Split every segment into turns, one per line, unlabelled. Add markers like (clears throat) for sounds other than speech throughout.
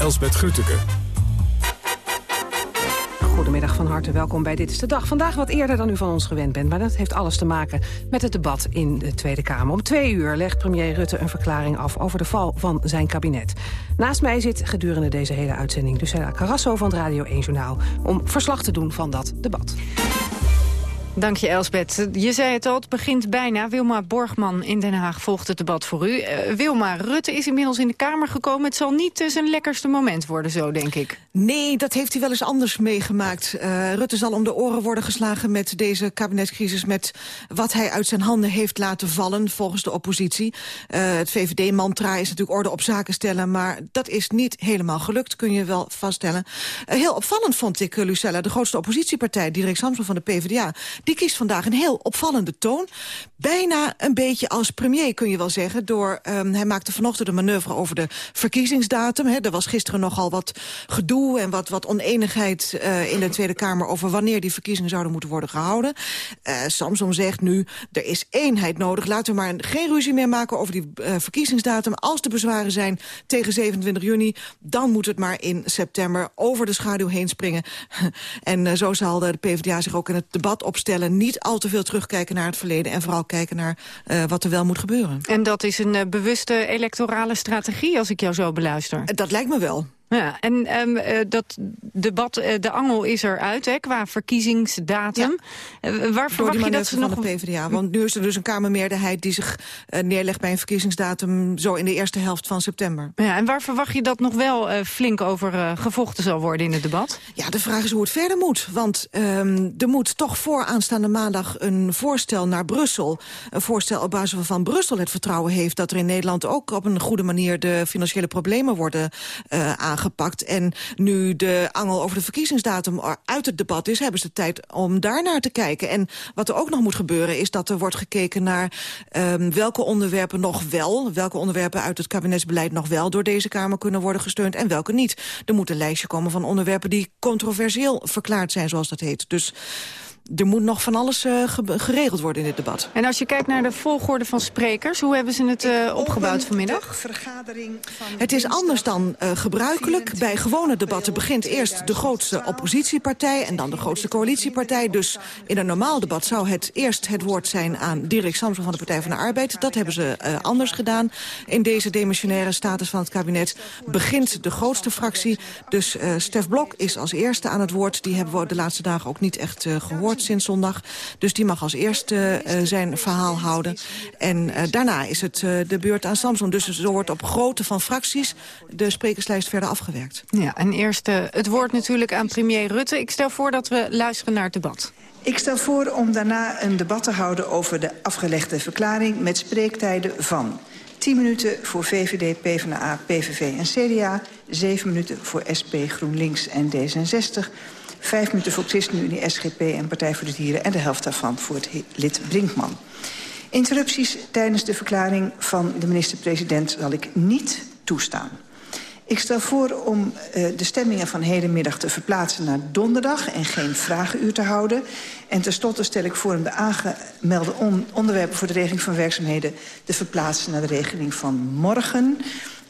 Elsbeth Grütke.
Goedemiddag van harte, welkom bij Dit is de Dag. Vandaag wat eerder dan u van ons gewend bent, maar dat heeft alles te maken met het debat in de Tweede Kamer. Om twee uur legt premier Rutte een verklaring af over de val van zijn kabinet. Naast mij zit gedurende deze hele uitzending Lucella Carrasso van het Radio 1 Journaal... om verslag te doen van dat debat. Dank je, Elsbeth. Je zei het al, het begint bijna. Wilma Borgman in Den Haag volgt het debat voor u. Uh, Wilma, Rutte is inmiddels in de Kamer gekomen. Het zal niet zijn lekkerste moment worden zo, denk ik.
Nee, dat heeft hij wel eens anders meegemaakt. Uh, Rutte zal om de oren worden geslagen met deze kabinetscrisis... met wat hij uit zijn handen heeft laten vallen, volgens de oppositie. Uh, het VVD-mantra is natuurlijk orde op zaken stellen... maar dat is niet helemaal gelukt, kun je wel vaststellen. heel opvallend vond ik, Lucella, de grootste oppositiepartij... Dirk Samson van de PvdA die kiest vandaag een heel opvallende toon. Bijna een beetje als premier, kun je wel zeggen. Door, um, hij maakte vanochtend een manoeuvre over de verkiezingsdatum. Hè. Er was gisteren nogal wat gedoe en wat, wat oneenigheid uh, in de Tweede Kamer... over wanneer die verkiezingen zouden moeten worden gehouden. Uh, Samson zegt nu, er is eenheid nodig. Laten we maar geen ruzie meer maken over die uh, verkiezingsdatum. Als er bezwaren zijn tegen 27 juni... dan moet het maar in september over de schaduw heen springen. (laughs) en zo zal de PvdA zich ook in het debat opstellen stellen. Niet al te veel terugkijken naar het verleden... en vooral kijken naar uh, wat er wel moet gebeuren.
En dat is een uh, bewuste electorale strategie, als ik jou zo beluister?
Dat lijkt me wel.
Ja, en um, uh, dat debat, uh, de angel is eruit hè, qua verkiezingsdatum. Ja. Uh, waar verwacht je dat ze
nog... van de PvdA. Want nu is er dus een Kamermeerderheid die zich neerlegt bij een verkiezingsdatum... zo in de eerste helft van september.
Ja, en waar verwacht je dat nog wel flink over gevochten zal worden in het debat?
Ja, de vraag is hoe het verder moet. Want um, er moet toch voor aanstaande maandag een voorstel naar Brussel. Een voorstel op basis waarvan Brussel het vertrouwen heeft... dat er in Nederland ook op een goede manier de financiële problemen worden aangepakt aangepakt. En nu de angel over de verkiezingsdatum uit het debat is... hebben ze de tijd om daarnaar te kijken. En wat er ook nog moet gebeuren is dat er wordt gekeken naar... Um, welke onderwerpen nog wel, welke onderwerpen uit het kabinetsbeleid nog wel... door deze Kamer kunnen worden gesteund en welke niet. Er moet een lijstje komen van onderwerpen die controversieel verklaard zijn, zoals dat heet. Dus er moet nog van alles uh, geregeld worden in dit debat.
En als je kijkt naar de volgorde van sprekers... hoe hebben ze het uh, opgebouwd vanmiddag?
Vergadering van het is anders dan uh, gebruikelijk. Bij gewone debatten begint eerst de grootste oppositiepartij... en dan de grootste coalitiepartij. Dus in een normaal debat zou het eerst het woord zijn... aan Dirk Samson van de Partij van de Arbeid. Dat hebben ze anders gedaan. In deze demissionaire status van het kabinet begint de grootste fractie. Dus Stef Blok is als eerste aan het woord. Die hebben we de laatste dagen ook niet echt gehoord sinds zondag. Dus die mag als eerste uh, zijn verhaal houden. En uh, daarna is het uh, de beurt aan Samson. Dus zo wordt op grootte van fracties de sprekerslijst verder afgewerkt.
Ja, en eerst het woord natuurlijk aan premier Rutte. Ik stel voor dat we luisteren naar het debat.
Ik stel voor om daarna een debat te houden over de afgelegde verklaring... met spreektijden van 10 minuten voor VVD, PvdA, PVV en CDA... 7 minuten voor SP, GroenLinks en D66 Vijf minuten voor ChristenUnie, SGP en Partij voor de Dieren... en de helft daarvan voor het lid Brinkman. Interrupties tijdens de verklaring van de minister-president zal ik niet toestaan. Ik stel voor om uh, de stemmingen van hedenmiddag te verplaatsen naar donderdag... en geen vragenuur te houden. En tenslotte stel ik voor om de aangemelde on onderwerpen... voor de regeling van werkzaamheden te verplaatsen naar de regeling van morgen...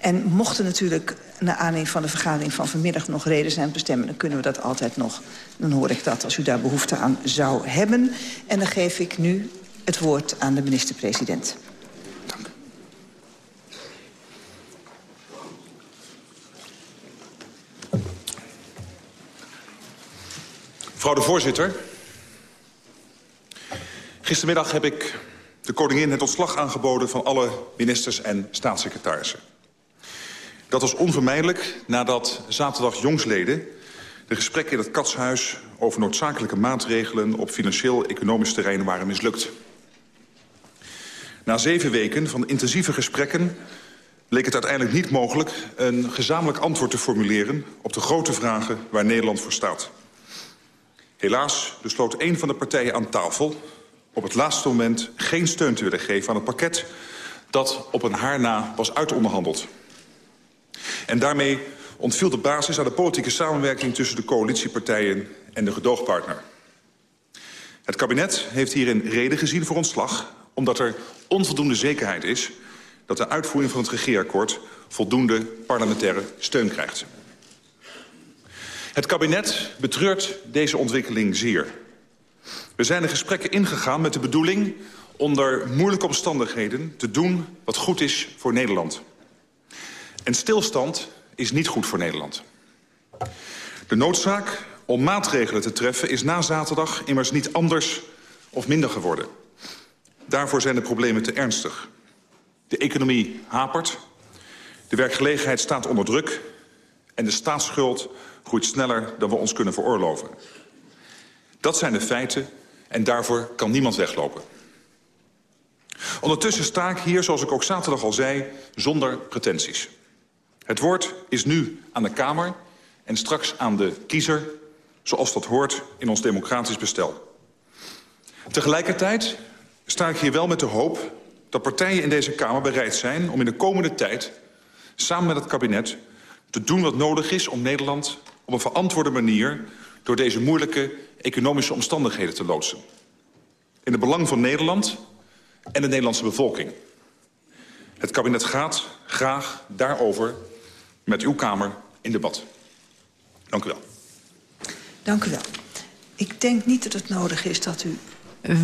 En mochten natuurlijk naar aanleiding van de vergadering van vanmiddag nog reden zijn om te stemmen... dan kunnen we dat altijd nog. Dan hoor ik dat als u daar behoefte aan zou hebben. En dan geef ik nu het woord aan de minister-president. Dank.
Mevrouw de voorzitter. Gistermiddag heb ik de koningin het ontslag aangeboden... van alle ministers en staatssecretarissen. Dat was onvermijdelijk nadat zaterdag jongsleden... de gesprekken in het katshuis over noodzakelijke maatregelen... op financieel-economisch terrein waren mislukt. Na zeven weken van intensieve gesprekken bleek het uiteindelijk niet mogelijk... een gezamenlijk antwoord te formuleren op de grote vragen waar Nederland voor staat. Helaas besloot een van de partijen aan tafel op het laatste moment geen steun te willen geven aan het pakket... dat op een haar na was uitonderhandeld. En daarmee ontviel de basis aan de politieke samenwerking... tussen de coalitiepartijen en de gedoogpartner. Het kabinet heeft hierin reden gezien voor ontslag... omdat er onvoldoende zekerheid is dat de uitvoering van het regeerakkoord... voldoende parlementaire steun krijgt. Het kabinet betreurt deze ontwikkeling zeer. We zijn de gesprekken ingegaan met de bedoeling onder moeilijke omstandigheden te doen wat goed is voor Nederland. En stilstand is niet goed voor Nederland. De noodzaak om maatregelen te treffen is na zaterdag immers niet anders of minder geworden. Daarvoor zijn de problemen te ernstig. De economie hapert, de werkgelegenheid staat onder druk... en de staatsschuld groeit sneller dan we ons kunnen veroorloven. Dat zijn de feiten en daarvoor kan niemand weglopen. Ondertussen sta ik hier, zoals ik ook zaterdag al zei, zonder pretenties. Het woord is nu aan de Kamer en straks aan de kiezer... zoals dat hoort in ons democratisch bestel. Tegelijkertijd sta ik hier wel met de hoop dat partijen in deze Kamer bereid zijn... om in de komende tijd, samen met het kabinet... te doen wat nodig is om Nederland op een verantwoorde manier... door deze moeilijke economische omstandigheden te loodsen. In het belang van Nederland en de Nederlandse bevolking. Het kabinet gaat graag daarover met uw Kamer in debat. Dank u wel.
Dank u wel. Ik denk niet dat het nodig is dat u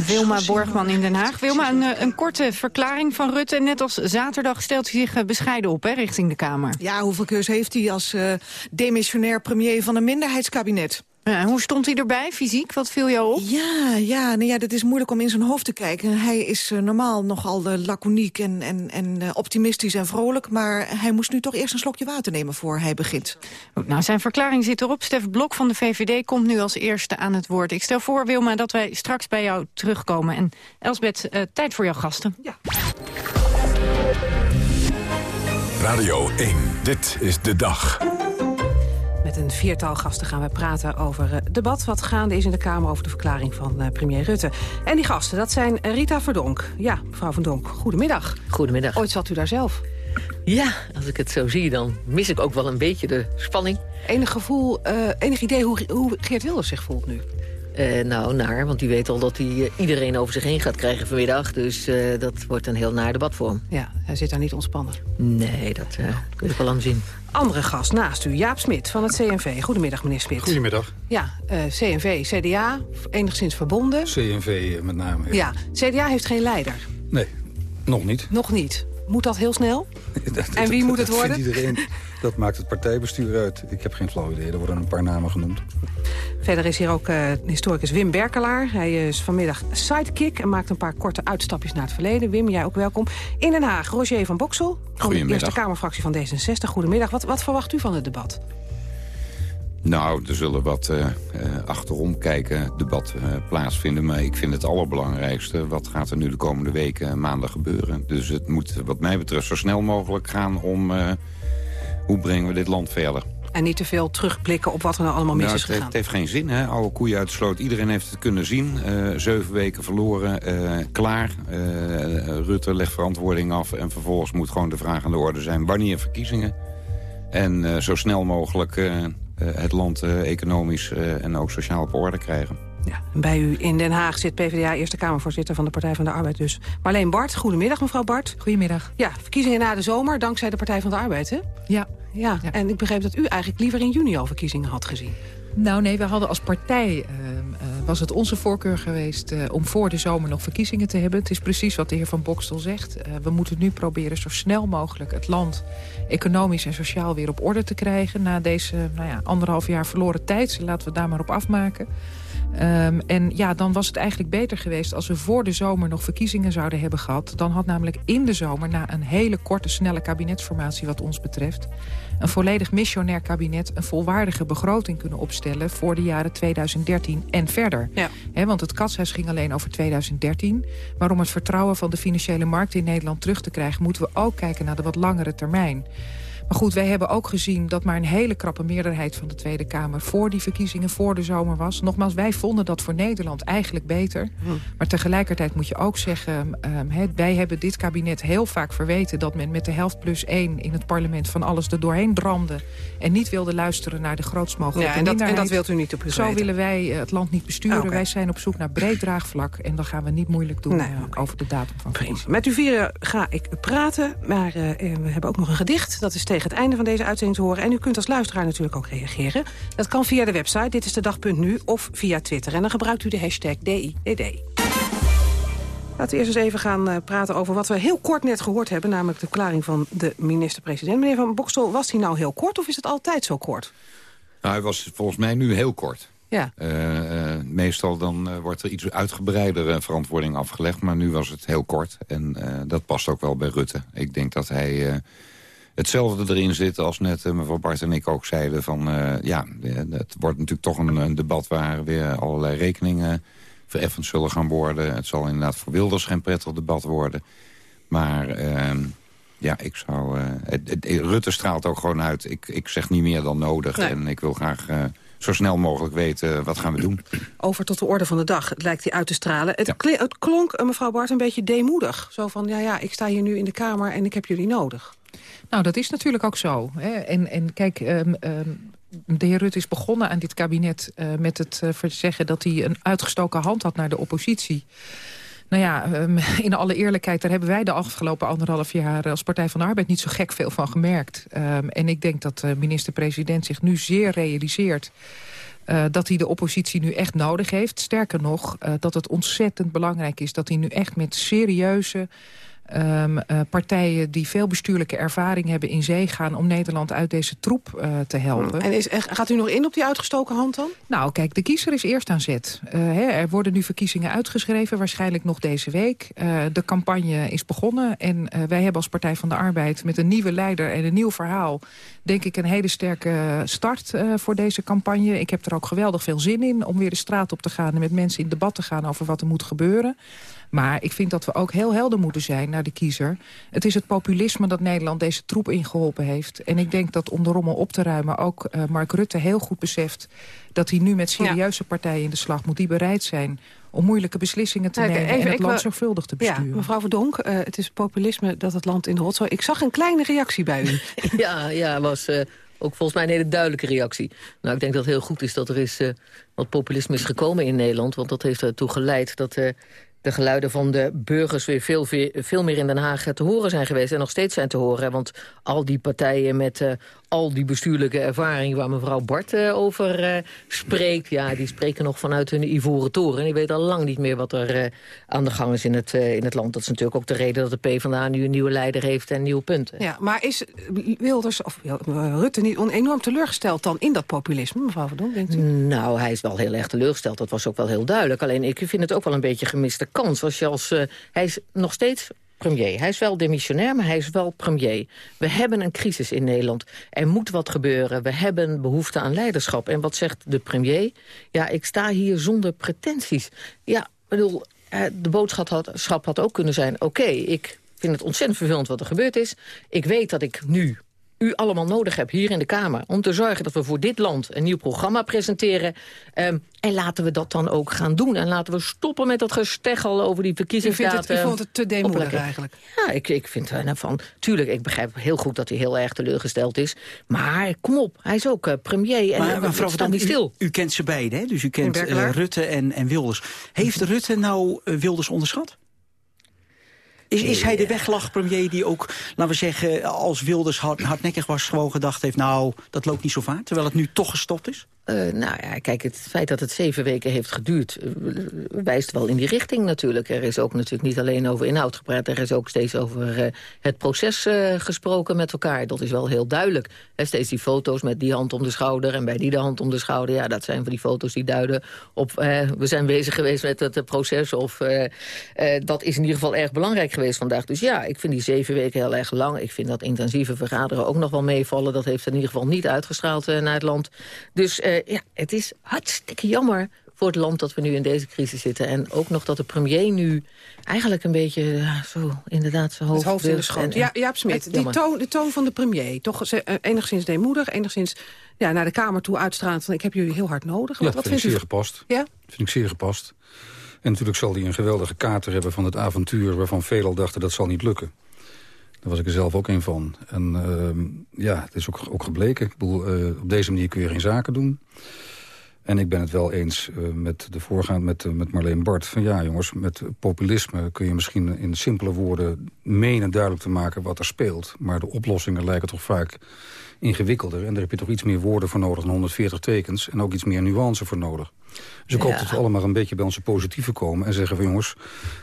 Wilma Borgman in Den Haag. Wilma, een, eh, een, korte verklaring van Rutte. Net als zaterdag stelt hij zich eh, bescheiden op hè, richting de Kamer.
Ja, hoeveel keus heeft hij als uh, demissionair premier van een minderheidskabinet?
Ja, hoe stond hij erbij, fysiek? Wat viel jou op?
Ja, ja, nou ja dat is moeilijk om in zijn hoofd te kijken. Hij is uh, normaal nogal uh, laconiek en, en, en uh, optimistisch en vrolijk... maar hij moest nu toch eerst een slokje water nemen voor hij begint.
Goed, nou, zijn verklaring zit erop. Stef Blok van de VVD komt nu als eerste aan het woord. Ik stel voor, Wilma, dat wij straks bij jou terugkomen. En Elsbeth, tijd voor jouw gasten.
Ja.
Radio 1, dit is de dag.
Met een viertal gasten gaan we praten over het debat... wat gaande is in de Kamer over de verklaring van uh, premier Rutte. En die gasten, dat zijn Rita Verdonk. Ja, mevrouw Verdonk, goedemiddag.
Goedemiddag.
Ooit zat u daar zelf.
Ja, als ik het zo zie, dan mis ik ook wel een beetje de spanning.
Enig gevoel, uh, enig idee hoe, hoe Geert Wilders zich voelt nu?
Uh, nou, naar, want u weet al dat hij uh, iedereen over zich heen gaat krijgen vanmiddag. Dus uh, dat wordt een heel naar debat voor hem.
Ja, hij zit daar niet ontspannen.
Nee, dat kun je wel aan zien.
Andere gast naast u, Jaap Smit van het CNV. Goedemiddag, meneer Smit.
Goedemiddag.
Ja, CNV, CDA, enigszins verbonden.
CNV met name.
Ja. ja, CDA heeft geen leider.
Nee, nog niet.
Nog niet. Moet dat heel snel? (laughs)
dat,
en wie
dat,
moet het worden?
Iedereen, (laughs) dat maakt het partijbestuur uit. Ik heb geen flauw idee. Er worden een paar namen genoemd.
Verder is hier ook uh, historicus Wim Berkelaar. Hij is vanmiddag sidekick en maakt een paar korte uitstapjes naar het verleden. Wim, jij ook welkom. In Den Haag, Roger van Boksel. Van de Eerste Kamerfractie van D66. Goedemiddag. Wat, wat verwacht u van het debat?
Nou, er zullen wat uh, achterom kijken debat uh, plaatsvinden. Maar ik vind het allerbelangrijkste... wat gaat er nu de komende weken maanden gebeuren. Dus het moet wat mij betreft zo snel mogelijk gaan om... hoe brengen we dit land verder.
En niet te veel terugblikken op wat er nou allemaal mis
nou,
is gegaan.
Het heeft geen zin, hè? Oude koeien uit de sloot. Iedereen heeft het kunnen zien. zeven weken verloren, klaar. Rutte legt verantwoording af. En vervolgens moet gewoon de vraag aan de orde zijn... wanneer verkiezingen? En zo snel mogelijk het land economisch en ook sociaal op orde krijgen.
Ja, bij u in Den Haag zit PvdA Eerste Kamervoorzitter van de Partij van de Arbeid dus. Marleen Bart, goedemiddag mevrouw Bart.
Goedemiddag.
Ja, verkiezingen na de zomer dankzij de Partij van de Arbeid, hè?
Ja.
Ja, ja. en ik begreep dat u eigenlijk liever in juni al verkiezingen had gezien.
Nou nee, we hadden als partij, uh, uh, was het onze voorkeur geweest... Uh, om voor de zomer nog verkiezingen te hebben. Het is precies wat de heer Van Bokstel zegt. we moeten nu proberen zo snel mogelijk het land... economisch en sociaal weer op orde te krijgen... na deze nou ja, anderhalf jaar verloren tijd. Laten we daar maar op afmaken. Um, en ja, dan was het eigenlijk beter geweest als we voor de zomer nog verkiezingen zouden hebben gehad. Dan had namelijk in de zomer, na een hele korte, snelle kabinetsformatie wat ons betreft... een volledig missionair kabinet een volwaardige begroting kunnen opstellen... voor de jaren 2013 en verder.
Ja.
He, want het katshuis ging alleen over 2013. Maar om het vertrouwen van de financiële markt in Nederland terug te krijgen... moeten we ook kijken naar de wat langere termijn. Maar goed, wij hebben ook gezien dat maar een hele krappe meerderheid van de Tweede Kamer... voor die verkiezingen, voor de zomer was. Nogmaals, wij vonden dat voor Nederland eigenlijk beter.
Hmm.
Maar tegelijkertijd moet je ook zeggen... Um, he, wij hebben dit kabinet heel vaak verweten... dat men met de helft plus één in het parlement van alles er doorheen dramde... en niet wilde luisteren naar de grootst mogelijke
ja, en dat, en dat wilt u niet op
Zo willen wij uh, het land niet besturen.
Ah, okay.
Wij zijn op zoek naar breed draagvlak... en dan gaan we niet moeilijk doen
nee, okay.
over de datum van verkiezingen.
Met u vieren ga ik praten, maar uh, we hebben ook nog een gedicht. Dat is tegen het einde van deze uitzending te horen. En u kunt als luisteraar natuurlijk ook reageren. Dat kan via de website, dit is de dag.nu, of via Twitter. En dan gebruikt u de hashtag DIDD. Laten we eerst eens even gaan uh, praten over wat we heel kort net gehoord hebben... namelijk de verklaring van de minister-president. Meneer Van Bokstel, was hij nou heel kort of is het altijd zo kort?
Nou, hij was volgens mij nu heel kort.
Ja.
Uh, uh, meestal dan uh, wordt er iets uitgebreidere verantwoording afgelegd. Maar nu was het heel kort. En dat past ook wel bij Rutte. Ik denk dat hij hetzelfde erin zit als net mevrouw Bart en ik ook zeiden. Van, ja, het wordt natuurlijk toch een, een, debat waar weer allerlei rekeningen vereffend zullen gaan worden. Het zal inderdaad voor Wilders geen prettig debat worden. Maar ehm, ja, ik zou... Het, het, Rutte straalt ook gewoon uit. Ik, ik zeg niet meer dan nodig. Nee. En ik wil graag zo snel mogelijk weten wat gaan we doen.
Over tot de orde van de dag lijkt hij uit te stralen. Het, ja. het klonk, eh, mevrouw Bart, een beetje deemoedig. Zo van, ja, ja, ik sta hier nu in de Kamer en ik heb jullie nodig.
Nou, dat is natuurlijk ook zo. Hè. En, en kijk, um, um, de heer Rutte is begonnen aan dit kabinet... Uh, met het uh, zeggen dat hij een uitgestoken hand had naar de oppositie. Nou ja, um, (laughs) in alle eerlijkheid, daar hebben wij de afgelopen anderhalf jaar als Partij van de Arbeid niet zo gek veel van gemerkt. En ik denk dat de minister-president zich nu zeer realiseert dat hij de oppositie nu echt nodig heeft. Sterker nog, dat het ontzettend belangrijk is dat hij nu echt met serieuze um, uh, partijen die veel bestuurlijke ervaring hebben in zee gaan... om Nederland uit deze troep uh, te helpen.
En is, gaat u nog in op die uitgestoken hand dan?
Nou, kijk, de kiezer is eerst aan zet. Uh, hè, er worden nu verkiezingen uitgeschreven, waarschijnlijk nog deze week. de campagne is begonnen en wij hebben als Partij van de Arbeid... met een nieuwe leider en een nieuw verhaal... denk ik een hele sterke start voor deze campagne. Ik heb er ook geweldig veel zin in om weer de straat op te gaan... en met mensen in debat te gaan over wat er moet gebeuren. Maar ik vind dat we ook heel helder moeten zijn naar de kiezer. Het is het populisme dat Nederland deze troep ingeholpen heeft. En ik denk dat om de rommel op te ruimen ook uh, Mark Rutte heel goed beseft... dat hij nu met serieuze ja. partijen in de slag moet die bereid zijn om moeilijke beslissingen te nemen even, en het land zorgvuldig te besturen.
Ja, mevrouw Verdonk, uh, het is populisme dat het land in de rotzooi... Ik zag een kleine reactie bij u. (laughs)
ja, ja, was... Uh ook volgens mij een hele duidelijke reactie. Nou, ik denk dat het heel goed is dat er is, uh, wat populisme is gekomen in Nederland. Want dat heeft ertoe geleid dat uh, de geluiden van de burgers weer veel, veel, meer in Den Haag te horen zijn geweest. En nog steeds zijn te horen. Want al die partijen met uh, al die bestuurlijke ervaring waar mevrouw Bart uh, over uh, spreekt... ja, die spreken nog vanuit hun ivoren toren. En die weten al lang niet meer wat er aan de gang is in het, in het land. Dat is natuurlijk ook de reden dat de PvdA nu een nieuwe leider heeft en nieuwe punten.
Ja, maar is Wilders, of Rutte niet enorm teleurgesteld dan in dat populisme, mevrouw Verdonk, denkt u?
Nou, hij is wel heel erg teleurgesteld. Dat was ook wel heel duidelijk. Alleen ik vind het ook wel een beetje gemiste kans. Als je als, hij is nog steeds premier. Hij is wel demissionair, maar hij is wel premier. We hebben een crisis in Nederland. Er moet wat gebeuren. We hebben behoefte aan leiderschap. En wat zegt de premier? Ja, ik sta hier zonder pretenties. Ja, bedoel, eh, de boodschap had, ook kunnen zijn... oké, ik vind het ontzettend vervelend wat er gebeurd is. Ik weet dat ik nu u allemaal nodig hebt hier in de Kamer... om te zorgen dat we voor dit land een nieuw programma presenteren. Um, en laten we dat dan ook gaan doen. En laten we stoppen met dat gesteggel over die verkiezingsdatum.
U, vond het te demoedig eigenlijk?
Ja, ik, ik vind er nou van... Tuurlijk, ik begrijp heel goed dat hij heel erg teleurgesteld is. Maar kom op, hij is ook uh, premier. En
maar, mevrouw Van niet stil. U, u, kent ze beiden, hè? dus u kent uh, Rutte en, en Wilders. Heeft Rutte nou uh, Wilders onderschat? Is, is hij de weglachpremier die ook, laten we zeggen... als Wilders hard, hardnekkig was, gewoon gedacht heeft... nou, dat loopt niet zo vaak, terwijl het nu toch gestopt is?
Uh, nou ja, kijk, het feit dat het zeven weken heeft geduurd... Uh, wijst wel in die richting natuurlijk. Er is ook natuurlijk niet alleen over inhoud gepraat... er is ook steeds over uh, het proces gesproken met elkaar. Dat is wel heel duidelijk. Steeds die foto's met die hand om de schouder... en bij die de hand om de schouder. Ja, dat zijn van die foto's die duiden op... we zijn bezig geweest met het proces... of dat is in ieder geval erg belangrijk geweest vandaag. Dus ja, ik vind die zeven weken heel erg lang. Ik vind dat intensieve vergaderen ook nog wel meevallen. Dat heeft in ieder geval niet uitgestraald naar het land. Dus ja, het is hartstikke jammer voor het land dat we nu in deze crisis zitten. En ook nog dat de premier nu eigenlijk een beetje uh, zo inderdaad zijn hoofd...
Het hoofd in de schoot. Ja, Jaap Smit, die toon, de toon van de premier. Toch uh, enigszins deemoedig, enigszins ja, naar de Kamer toe uitstraalt van ik heb jullie heel hard nodig.
Ja, wat, wat vind ik zeer gepast.
Ja?
Dat vind ik zeer gepast. En natuurlijk zal hij een geweldige kater hebben van het avontuur... waarvan velen al dachten dat zal niet lukken. Daar was ik er zelf ook een van. En uh, ja, het is ook, ook gebleken. Ik bedoel, uh, op deze manier kun je geen zaken doen. En ik ben het wel eens uh, met de voorgaand met, uh, met Marleen Bart. Van ja jongens, met populisme kun je misschien in simpele woorden... menen duidelijk te maken wat er speelt. Maar de oplossingen lijken toch vaak ingewikkelder. En daar heb je toch iets meer woorden voor nodig dan 140 tekens. En ook iets meer nuance voor nodig. Dus ik ja. hoop dat we allemaal een beetje bij onze positieve komen. En zeggen van jongens,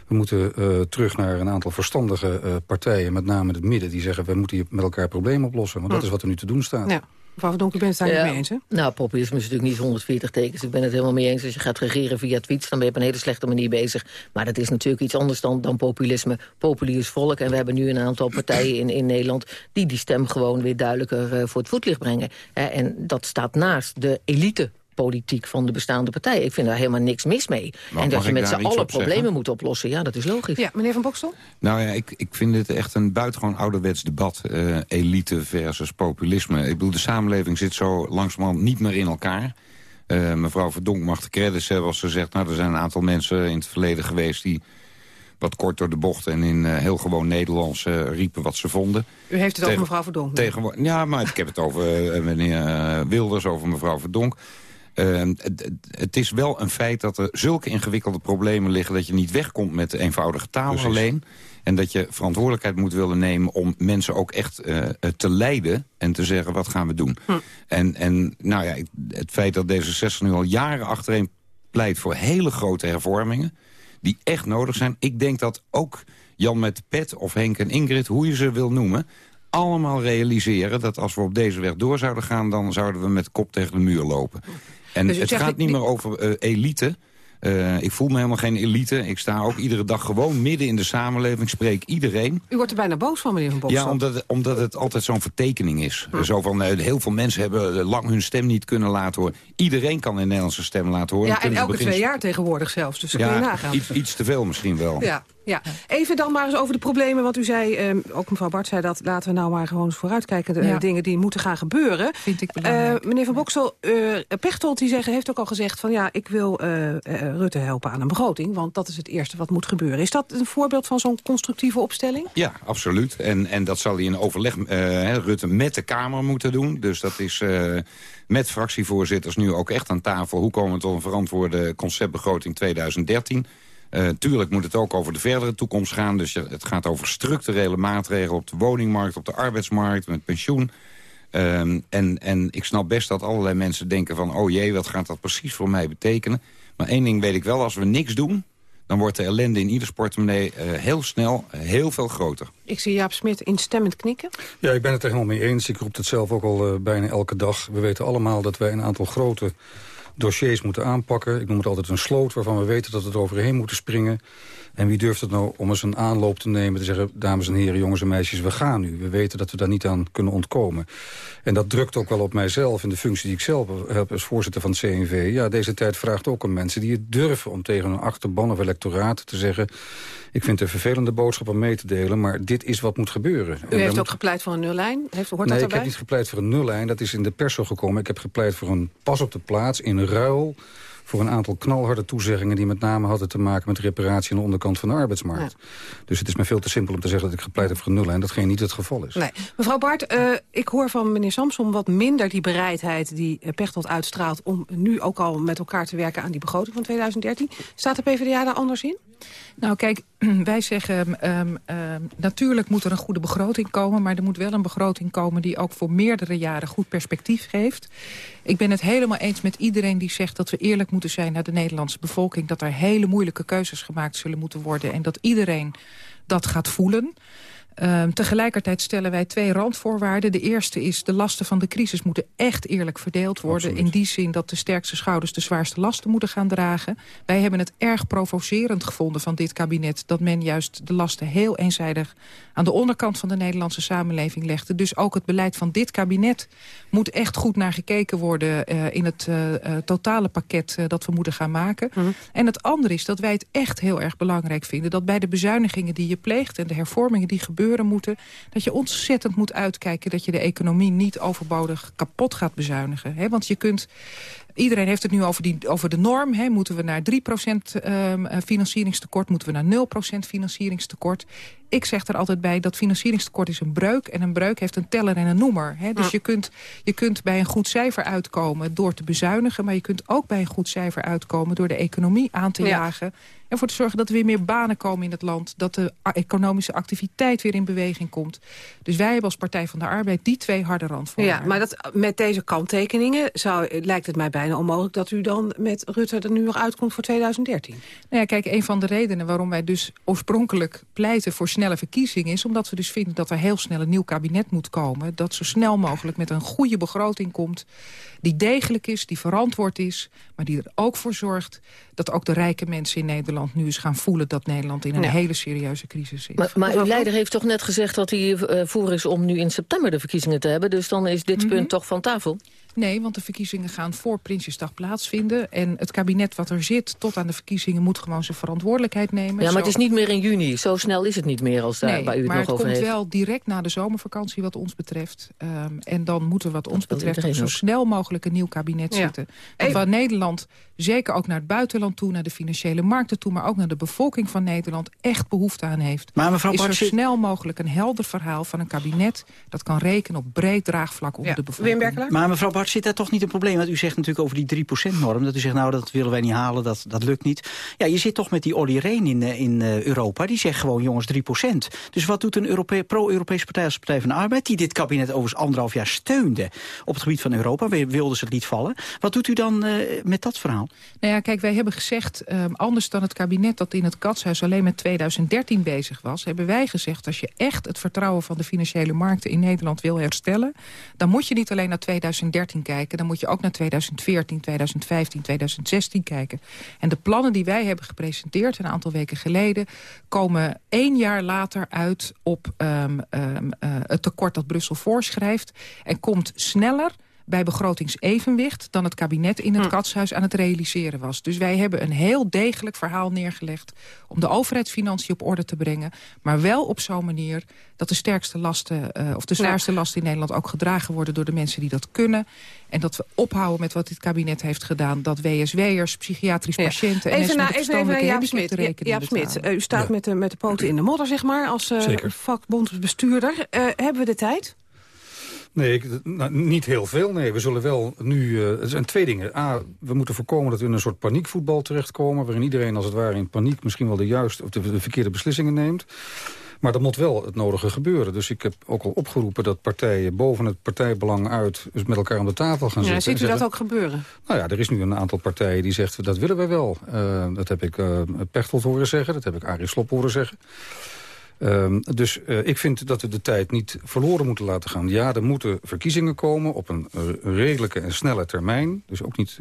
we moeten uh, terug naar een aantal verstandige partijen. Met name het midden. Die zeggen we moeten hier met elkaar problemen oplossen. Want hm. dat is wat er nu te doen staat.
Ja. Mevrouw Donk, u bent het daar ja. niet mee eens, hè?
Nou, populisme is natuurlijk niet 140 tekens. Ik ben het helemaal mee eens. Als je gaat regeren via tweets, dan ben je op een hele slechte manier bezig. Maar dat is natuurlijk iets anders dan, dan populisme. Populier volk. En we hebben nu een aantal partijen in, in Nederland... die die stem gewoon weer duidelijker uh, voor het voetlicht brengen. Uh, en dat staat naast de elite politiek van de bestaande partijen. Ik vind daar helemaal niks mis mee.
Maar
en dat je met z'n allen problemen
zeggen?
moet oplossen, ja, dat is logisch.
Ja, meneer Van Bokstel?
Nou ja, ik, ik vind dit echt een buitengewoon ouderwets debat. Uh, elite versus populisme. Ik bedoel, de samenleving zit zo langzamerhand niet meer in elkaar. Uh, mevrouw Verdonk mag de credits hebben als ze zegt... nou, er zijn een aantal mensen in het verleden geweest... die wat kort door de bocht en in uh, heel gewoon Nederlands uh, riepen wat ze vonden.
U heeft het Tegen, over mevrouw Verdonk?
Tegenwoordig, ja, maar ik heb het over uh, meneer Wilders, over mevrouw Verdonk. Uh, het, het is wel een feit dat er zulke ingewikkelde problemen liggen... dat je niet wegkomt met de eenvoudige taal Precies. alleen. En dat je verantwoordelijkheid moet willen nemen om mensen ook echt uh, te leiden... en te zeggen, wat gaan we doen? Hm. En, en nou ja, het feit dat D66 nu al jaren achtereen pleit voor hele grote hervormingen... die echt nodig zijn. Ik denk dat ook Jan met Pet of Henk en Ingrid, hoe je ze wil noemen allemaal realiseren dat als we op deze weg door zouden gaan... dan zouden we met kop tegen de muur lopen. En dus het gaat niet meer over uh, elite. Uh, ik voel me helemaal geen elite. Ik sta ook iedere dag gewoon midden in de samenleving. Spreek iedereen.
U wordt er bijna boos van, meneer Van Bokstel.
Ja, omdat het, omdat het altijd zo'n vertekening is. Hm. Zo van, uh, heel veel mensen hebben lang hun stem niet kunnen laten horen. Iedereen kan een Nederlandse stem laten horen.
Ja, en elke begin... twee jaar tegenwoordig zelfs. Dus
ja,
kun je nagaan.
Iets, iets te veel misschien wel.
Ja. Ja, even dan maar eens over de problemen. Want u zei, eh, ook mevrouw Bart zei dat... laten we nou maar gewoon eens vooruitkijken. De ja. dingen die moeten gaan gebeuren.
Vind ik belangrijk.
Uh, meneer Van Boksel, uh, Pechtold die zeggen, heeft ook al gezegd... van ja, ik wil Rutte helpen aan een begroting. Want dat is het eerste wat moet gebeuren. Is dat een voorbeeld van zo'n constructieve opstelling?
Ja, absoluut. En, en dat zal hij in overleg Rutte met de Kamer moeten doen. Dus dat is met fractievoorzitters nu ook echt aan tafel. Hoe komen we tot een verantwoorde conceptbegroting 2013... Uh, tuurlijk moet het ook over de verdere toekomst gaan. Dus het gaat over structurele maatregelen op de woningmarkt, op de arbeidsmarkt, met pensioen. Um, en, en ik snap best dat allerlei mensen denken van... oh jee, wat gaat dat precies voor mij betekenen? Maar één ding weet ik wel, als we niks doen... dan wordt de ellende in ieder portemonnee uh, heel snel uh, heel veel groter.
Ik zie Jaap Smit instemmend knikken.
Ja, ik ben het er helemaal mee eens. Ik roep het zelf ook al uh, bijna elke dag. We weten allemaal dat wij een aantal grote dossiers moeten aanpakken. Ik noem het altijd een sloot waarvan we weten dat we er overheen moeten springen. En wie durft het nou om eens een aanloop te nemen... te zeggen, dames en heren, jongens en meisjes, we gaan nu. We weten dat we daar niet aan kunnen ontkomen. En dat drukt ook wel op mijzelf in de functie die ik zelf heb... als voorzitter van het CNV. Ja, deze tijd vraagt ook om mensen die het durven... om tegen een achterban of electoraat te zeggen... ik vind het een vervelende boodschap om mee te delen... maar dit is wat moet gebeuren.
U heeft ook moet... gepleit voor een nullijn? Heeft, hoort
nee,
dat
ik heb niet gepleit voor een nullijn. Dat is in de pers zo gekomen. Ik heb gepleit voor een pas op de plaats in ruil voor een aantal knalharde toezeggingen... die met name hadden te maken met reparatie aan de onderkant van de arbeidsmarkt. Ja. Dus het is me veel te simpel om te zeggen dat ik gepleit heb voor nul... en dat geen niet het geval is.
Nee. Mevrouw Bart, uh, ik hoor van meneer Samson wat minder die bereidheid... die Pechtold uitstraalt om nu ook al met elkaar te werken aan die begroting van 2013. Staat de PvdA daar anders in?
Nou kijk, (clears throat) wij zeggen, um, um, natuurlijk moet er een goede begroting komen... maar er moet wel een begroting komen die ook voor meerdere jaren goed perspectief geeft. Ik ben het helemaal eens met iedereen die zegt dat we eerlijk moeten zijn... naar de Nederlandse bevolking, dat er hele moeilijke keuzes gemaakt zullen moeten worden... en dat iedereen dat gaat voelen... Um, tegelijkertijd stellen wij twee randvoorwaarden. De eerste is de lasten van de crisis moeten echt eerlijk verdeeld worden. Absoluut. In die zin dat de sterkste schouders de zwaarste lasten moeten gaan dragen. Wij hebben het erg provocerend gevonden van dit kabinet... dat men juist de lasten heel eenzijdig aan de onderkant van de Nederlandse samenleving legde. Dus ook het beleid van dit kabinet moet echt goed naar gekeken worden... Uh, in het uh, uh, totale pakket dat we moeten gaan maken. Mm -hmm. En het andere is dat wij het echt heel erg belangrijk vinden... dat bij de bezuinigingen die je pleegt en de hervormingen die gebeuren moeten... dat je ontzettend moet uitkijken dat je de economie niet overbodig kapot gaat bezuinigen. Hè? Want je kunt Iedereen heeft het nu over, die, over de norm. Hè. Moeten we naar 3% um, ehm, financieringstekort? Moeten we naar 0% financieringstekort? Ik zeg er altijd bij dat financieringstekort is een breuk. En een breuk heeft een teller en een noemer. Hè? Dus je, kunt, je kunt bij een goed cijfer uitkomen door te bezuinigen. Maar je kunt ook bij een goed cijfer uitkomen door de economie aan te jagen. En voor te zorgen dat er weer meer banen komen in het land. Dat de economische activiteit weer in beweging komt. Dus wij hebben als Partij van de Arbeid die twee harde randvoorwaarden.
Ja, maar dat, met deze kanttekeningen zou, lijkt het mij bijna onmogelijk... dat u dan met Rutte er nu nog uitkomt voor 2013.
Nou ja, kijk, een van de redenen waarom wij dus oorspronkelijk pleiten voor snelle verkiezingen... is omdat we dus vinden dat er heel snel een nieuw kabinet moet komen. Dat zo snel mogelijk met een goede begroting komt die degelijk is, die verantwoord is... maar die er ook voor zorgt dat ook de rijke mensen in Nederland nu eens gaan voelen... dat Nederland in een hele serieuze crisis zit.
Maar, maar uw leider heeft toch net gezegd dat hij uh, voor is om nu in september de verkiezingen te hebben. Dus dan is dit mhm. punt toch van tafel?
Nee, want de verkiezingen gaan voor Prinsjesdag plaatsvinden. En het kabinet wat er zit tot aan de verkiezingen moet gewoon zijn verantwoordelijkheid nemen.
Ja, maar het is niet meer in juni. Zo snel is het niet meer als daar bij u het nog over
heeft. maar het komt wel direct na de zomervakantie wat ons betreft. Um, en dan moeten wat ons betreft zo snel mogelijk een nieuw kabinet zitten. Want waar Nederland, zeker ook naar het buitenland toe... naar de financiële markten toe, maar ook naar de bevolking van Nederland... echt behoefte aan heeft. Maar mevrouw is zo snel mogelijk een helder verhaal van een kabinet... dat kan rekenen op breed draagvlak onder de bevolking.
Maar mevrouw zit daar toch niet een probleem? Want u zegt natuurlijk over die 3%-norm. Dat u zegt, nou, dat willen wij niet halen, dat, dat lukt niet. Ja, je zit toch met die Olly Rehn in, eh, in uh, Europa. Die zegt gewoon, jongens, 3%. Dus wat doet een pro-Europese partij als Partij van de Arbeid... die dit kabinet overigens anderhalf jaar steunde op het gebied van Europa... wilden ze het niet vallen. Wat doet u dan uh, met dat verhaal?
Nou ja, kijk, wij hebben gezegd... Um, anders dan het kabinet dat in het Katshuis alleen met 2013 bezig was... hebben wij gezegd, als je echt het vertrouwen van de financiële markten in Nederland wil herstellen... dan moet je niet alleen naar 2013 kijken... dan moet je ook naar 2014, 2015, 2016 kijken. En de plannen die wij hebben gepresenteerd een aantal weken geleden... komen één jaar later uit op um, um, uh, het tekort dat Brussel voorschrijft... en komt sneller bij begrotingsevenwicht... dan het kabinet in het hm. katshuis aan het realiseren was. Dus wij hebben een heel degelijk verhaal neergelegd... om de overheidsfinanciën op orde te brengen. Maar wel op zo'n manier dat de sterkste lasten... Uh, of de zwaarste lasten in Nederland ook gedragen worden... door de mensen die dat kunnen. En dat we ophouden met wat dit kabinet heeft gedaan. Dat WSW'ers, psychiatrisch patiënten... en even mensen even, even
Jaap Smit. Jaap Smit, u staat met, de, met de poten in de modder, zeg maar... als uh, vakbondsbestuurder. Uh, hebben we de tijd?
Nee, ik, nou, niet heel veel. Nee, we zullen wel nu... Uh, er zijn twee dingen. A, we moeten voorkomen dat we in een soort paniekvoetbal terechtkomen... waarin iedereen als het ware in paniek misschien wel de juiste... of de, verkeerde beslissingen neemt. Maar dat moet wel het nodige gebeuren. Dus ik heb ook al opgeroepen dat partijen boven het partijbelang uit... Dus met elkaar aan de tafel gaan ja,
zitten. Ziet u dat ook gebeuren?
Nou ja, er is nu een aantal partijen die zegt dat willen wij wel. Uh, dat heb ik uh, Pechtold horen zeggen, dat heb ik Arie Slop horen zeggen. Um, dus uh, ik vind dat we de tijd niet verloren moeten laten gaan. Ja, er moeten verkiezingen komen op een redelijke en snelle termijn. Dus ook niet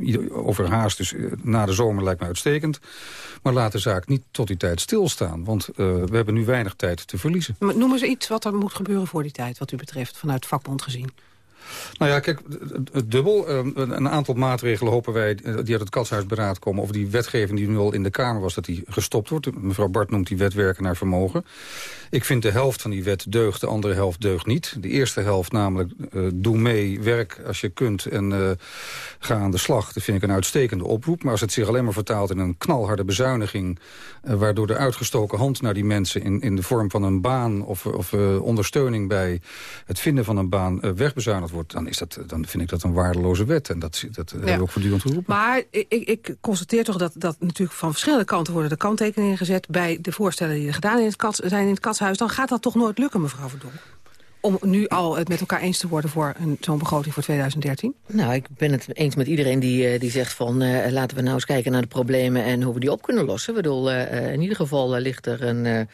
uh, overhaast. Dus na de zomer lijkt me uitstekend. Maar laat de zaak niet tot die tijd stilstaan. Want we hebben nu weinig tijd te verliezen.
Maar noemen ze iets wat er moet gebeuren voor die tijd, wat u betreft, vanuit vakbond gezien?
Nou ja, kijk, het dubbel. Ehm, een aantal maatregelen hopen wij die uit het katshuisberaad komen... of die wetgeving die nu al in de Kamer was, dat die gestopt wordt. Mevrouw Bart noemt die wet werken naar vermogen. Ik vind de helft van die wet deugt, de andere helft deugt niet. De eerste helft namelijk, uh, doe mee, werk als je kunt en uh, ga aan de slag. Dat vind ik een uitstekende oproep. Maar als het zich alleen maar vertaalt in een knalharde bezuiniging... Waardoor de uitgestoken hand naar die mensen in, in de vorm van een baan... of, of ondersteuning bij het vinden van een baan wegbezuinigd wordt... Dan, is dat, dan vind ik dat een waardeloze wet. En dat, dat hebben we ook voortdurend geroepen.
Maar ik, ik constateer toch dat, dat natuurlijk van verschillende kanten... worden de kanttekeningen gezet bij de voorstellen die er gedaan in het kat, zijn in het kat dan gaat dat toch nooit lukken, mevrouw Verdonk? om nu al het met elkaar eens te worden voor zo'n begroting voor 2013?
Nou, ik ben het eens met iedereen die, uh, die zegt van... Uh, laten we nou eens kijken naar de problemen en hoe we die op kunnen lossen. Ik bedoel, uh, in ieder geval ligt er een,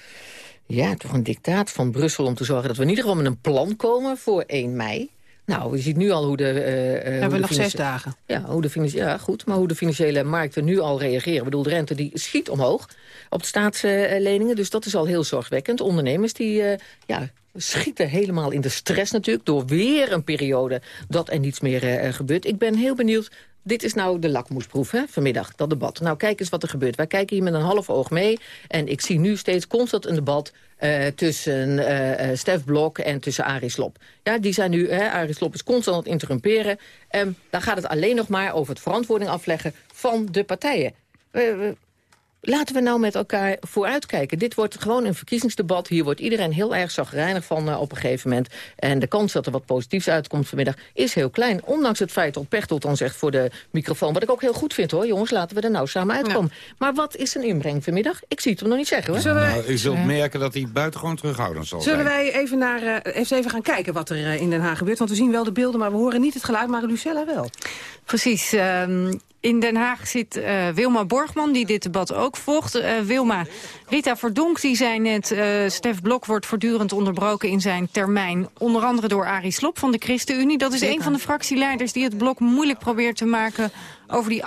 ja, toch een dictaat van Brussel... om te zorgen dat we in ieder geval met een plan komen voor 1 mei. Nou, je ziet nu al hoe de...
Uh, Hebben we nog zes dagen.
Ja, hoe de ja, goed, maar hoe de financiële markten nu al reageren. Ik bedoel, de rente die schiet omhoog op de staatsleningen. Dus dat is al heel zorgwekkend. Ondernemers die uh, ja, schieten helemaal in de stress natuurlijk... door weer een periode dat er niets meer uh, gebeurt. Ik ben heel benieuwd dit is nou de lakmoesproef hè, vanmiddag, dat debat. Nou, kijk eens wat er gebeurt. Wij kijken hier met een half oog mee. En ik zie nu steeds constant een debat uh, tussen uh, Stef Blok en tussen Arie Slob. Ja, die zijn nu, hè, Arie Slob is constant aan het interrumperen. Um, dan gaat het alleen nog maar over het verantwoording afleggen van de partijen. Uh, Laten we nou met elkaar vooruitkijken. Dit wordt gewoon een verkiezingsdebat. Hier wordt iedereen heel erg zagrijnig van uh, op een gegeven moment. En de kans dat er wat positiefs uitkomt vanmiddag is heel klein. Ondanks het feit dat Pechtold dan zegt voor de microfoon... wat ik ook heel goed vind hoor, jongens, laten we er nou samen uitkomen. Maar wat is een inbreng vanmiddag? Ik zie het hem nog niet zeggen hoor.
Zullen nou, u zult merken dat hij buitengewoon terughoudend zal
Zullen
zijn.
wij even, naar, uh, even gaan kijken wat er uh, in Den Haag gebeurt? Want we zien wel de beelden, maar we horen niet het geluid. Maar Lucella wel.
Precies. Um, in Den Haag zit uh, Wilma Borgman, die dit debat ook volgt. Uh, Wilma, Rita Verdonk die zei net... Uh, Stef Blok wordt voortdurend onderbroken in zijn termijn. Onder andere door Arie Slob van de ChristenUnie. Dat is Zeker. een van de fractieleiders die het blok moeilijk probeert te maken over die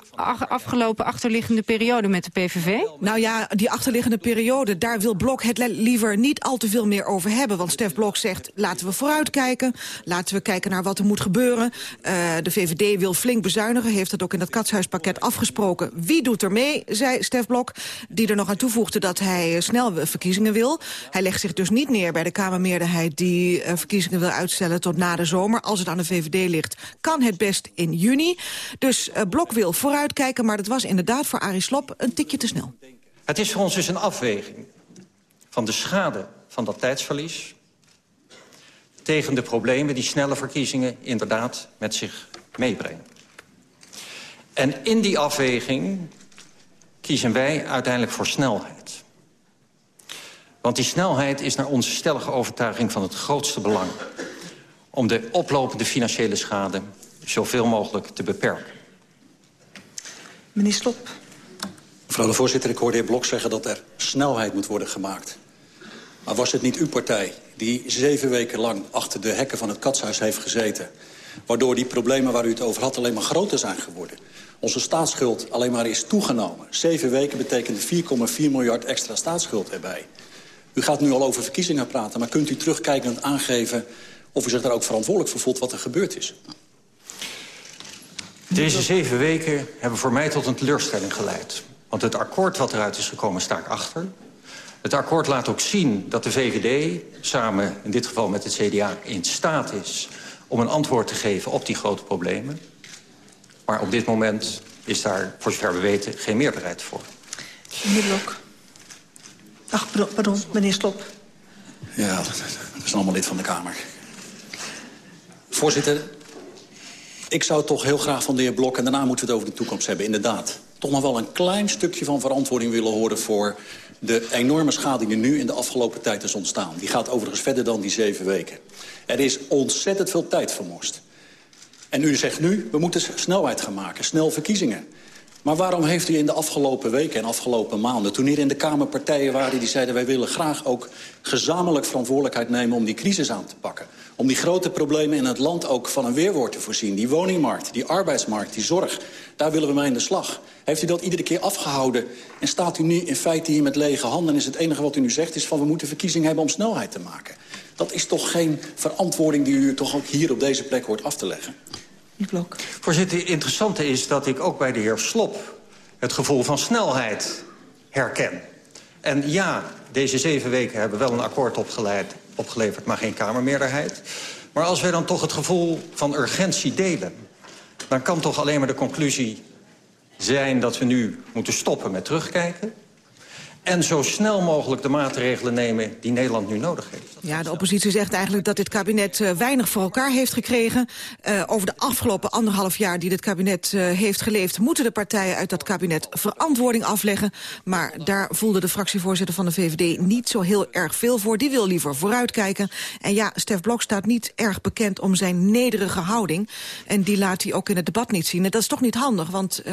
afgelopen achterliggende periode met de PVV?
Nou ja, die achterliggende periode, daar wil Blok het liever niet al te veel meer over hebben. Want Stef Blok zegt, laten we vooruitkijken. Laten we kijken naar wat er moet gebeuren. Uh, de VVD wil flink bezuinigen, heeft het ook in dat katshuispakket afgesproken. Wie doet er mee, zei Stef Blok, die er nog aan toevoegde dat hij snel verkiezingen wil. Hij legt zich dus niet neer bij de Kamermeerderheid die uh, verkiezingen wil uitstellen tot na de zomer. Als het aan de VVD ligt, kan het best in juni. Dus uh, Blok wil vooruitkijken, maar dat was inderdaad voor Arie Slob een tikje te snel.
Het is voor ons dus een afweging van de schade van dat tijdsverlies... tegen de problemen die snelle verkiezingen inderdaad met zich meebrengen. En in die afweging kiezen wij uiteindelijk voor snelheid. Want die snelheid is naar onze stellige overtuiging van het grootste belang... om de oplopende financiële schade zoveel mogelijk te beperken.
Meneer Slop.
Mevrouw de voorzitter, ik hoorde de heer Blok zeggen dat er snelheid moet worden gemaakt. Maar was het niet uw partij die zeven weken lang achter de hekken van het katshuis heeft gezeten... waardoor die problemen waar u het over had alleen maar groter zijn geworden? Onze staatsschuld alleen maar is toegenomen. Zeven weken betekent 4,4 miljard extra staatsschuld erbij. U gaat nu al over verkiezingen praten, maar kunt u terugkijkend aangeven... of u zich daar ook verantwoordelijk voor voelt wat er gebeurd is?
Deze zeven weken hebben voor mij tot een teleurstelling geleid. Want het akkoord wat eruit is gekomen sta ik achter. Het akkoord laat ook zien dat de VVD, samen in dit geval met het CDA... in staat is om een antwoord te geven op die grote problemen. Maar op dit moment is daar, voor zover we weten, geen meerderheid voor.
Meneer Blok. Ach, pardon, meneer Slop.
Ja, dat is allemaal lid van de Kamer. Voorzitter, ik zou toch heel graag van de heer Blok... en daarna moeten we het over de toekomst hebben, inderdaad... toch nog wel een klein stukje van verantwoording willen horen... voor de enorme schade die nu in de afgelopen tijd is ontstaan. Die gaat overigens verder dan die zeven weken. Er is ontzettend veel tijd vermost. En u zegt nu, we moeten snelheid gaan maken, snel verkiezingen. Maar waarom heeft u in de afgelopen weken en afgelopen maanden... toen hier in de Kamer partijen waren die zeiden... wij willen graag ook gezamenlijk verantwoordelijkheid nemen om die crisis aan te pakken... om die grote problemen in het land ook van een weerwoord te voorzien. Die woningmarkt, die arbeidsmarkt, die zorg, daar willen we mee in de slag. Heeft u dat iedere keer afgehouden en staat u nu in feite hier met lege handen... en is het enige wat u nu zegt is van we moeten verkiezingen hebben om snelheid te maken. Dat is toch geen verantwoording die u toch ook hier op deze plek hoort af te leggen?
Blok.
Voorzitter, het interessante is dat ik ook bij de heer Slop... het gevoel van snelheid herken. En ja, deze zeven weken hebben wel een akkoord opgeleid, opgeleverd... maar geen Kamermeerderheid. Maar als wij dan toch het gevoel van urgentie delen... dan kan toch alleen maar de conclusie zijn dat we nu moeten stoppen met terugkijken en zo snel mogelijk de maatregelen nemen die Nederland nu nodig heeft.
Ja, de oppositie zegt eigenlijk dat dit kabinet uh, weinig voor elkaar heeft gekregen. Uh, over de afgelopen anderhalf jaar die dit kabinet uh, heeft geleefd... moeten de partijen uit dat kabinet verantwoording afleggen. Maar daar voelde de fractievoorzitter van de VVD niet zo heel erg veel voor. Die wil liever vooruitkijken. En ja, Stef Blok staat niet erg bekend om zijn nederige houding. En die laat hij ook in het debat niet zien. En dat is toch niet handig, want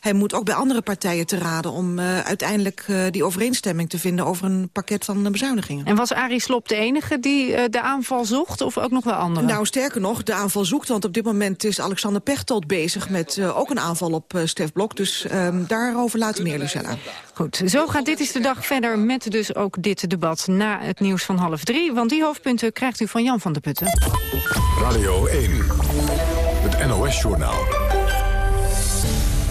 hij moet ook bij andere partijen te raden... om uiteindelijk die overeenstemming te vinden over een pakket van bezuinigingen.
En was Arie Slob de enige die uh, de aanval zocht of ook nog wel anderen?
Nou, sterker nog, de aanval zoekt, want op dit moment is Alexander Pechtold bezig met uh, ook een aanval op uh, Stef Blok. Dus um, daarover later meer, Lucella.
Goed, zo gaat Dit is de Dag verder met dus ook dit debat na het nieuws van half drie. Want die hoofdpunten krijgt u van Jan van der Putten.
Radio 1, het NOS-journaal.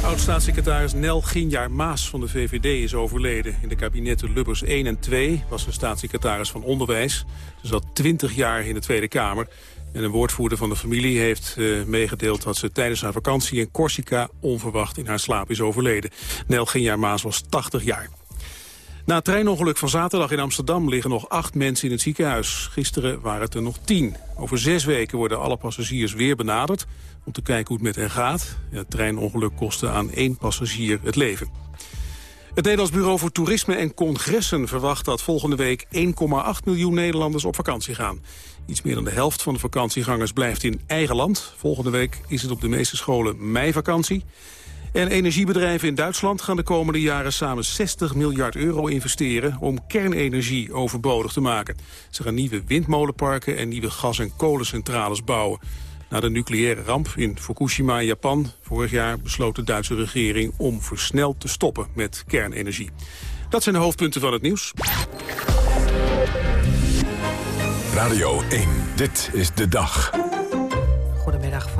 Oud-staatssecretaris Nel Ginjaar Maas van de VVD is overleden. In de kabinetten Lubbers 1 en 2 was ze staatssecretaris van Onderwijs. Ze zat 20 jaar in de Tweede Kamer. En een woordvoerder van de familie heeft uh, meegedeeld... dat ze tijdens haar vakantie in Corsica onverwacht in haar slaap is overleden. Nel Ginjaar Maas was 80 jaar. Na het treinongeluk van zaterdag in Amsterdam liggen nog acht mensen in het ziekenhuis. Gisteren waren het er nog tien. Over zes weken worden alle passagiers weer benaderd om te kijken hoe het met hen gaat. het treinongeluk kostte aan één passagier het leven. Het Nederlands Bureau voor Toerisme en Congressen verwacht dat volgende week 1,8 miljoen Nederlanders op vakantie gaan. Iets meer dan de helft van de vakantiegangers blijft in eigen land. Volgende week is het op de meeste scholen meivakantie. En energiebedrijven in Duitsland gaan de komende jaren samen 60 miljard euro investeren om kernenergie overbodig te maken. Ze gaan nieuwe windmolenparken en nieuwe gas- en kolencentrales bouwen. Na de nucleaire ramp in Fukushima Japan vorig jaar besloot de Duitse regering om versneld te stoppen met kernenergie. Dat zijn de hoofdpunten van het nieuws.
Radio 1, dit is de dag.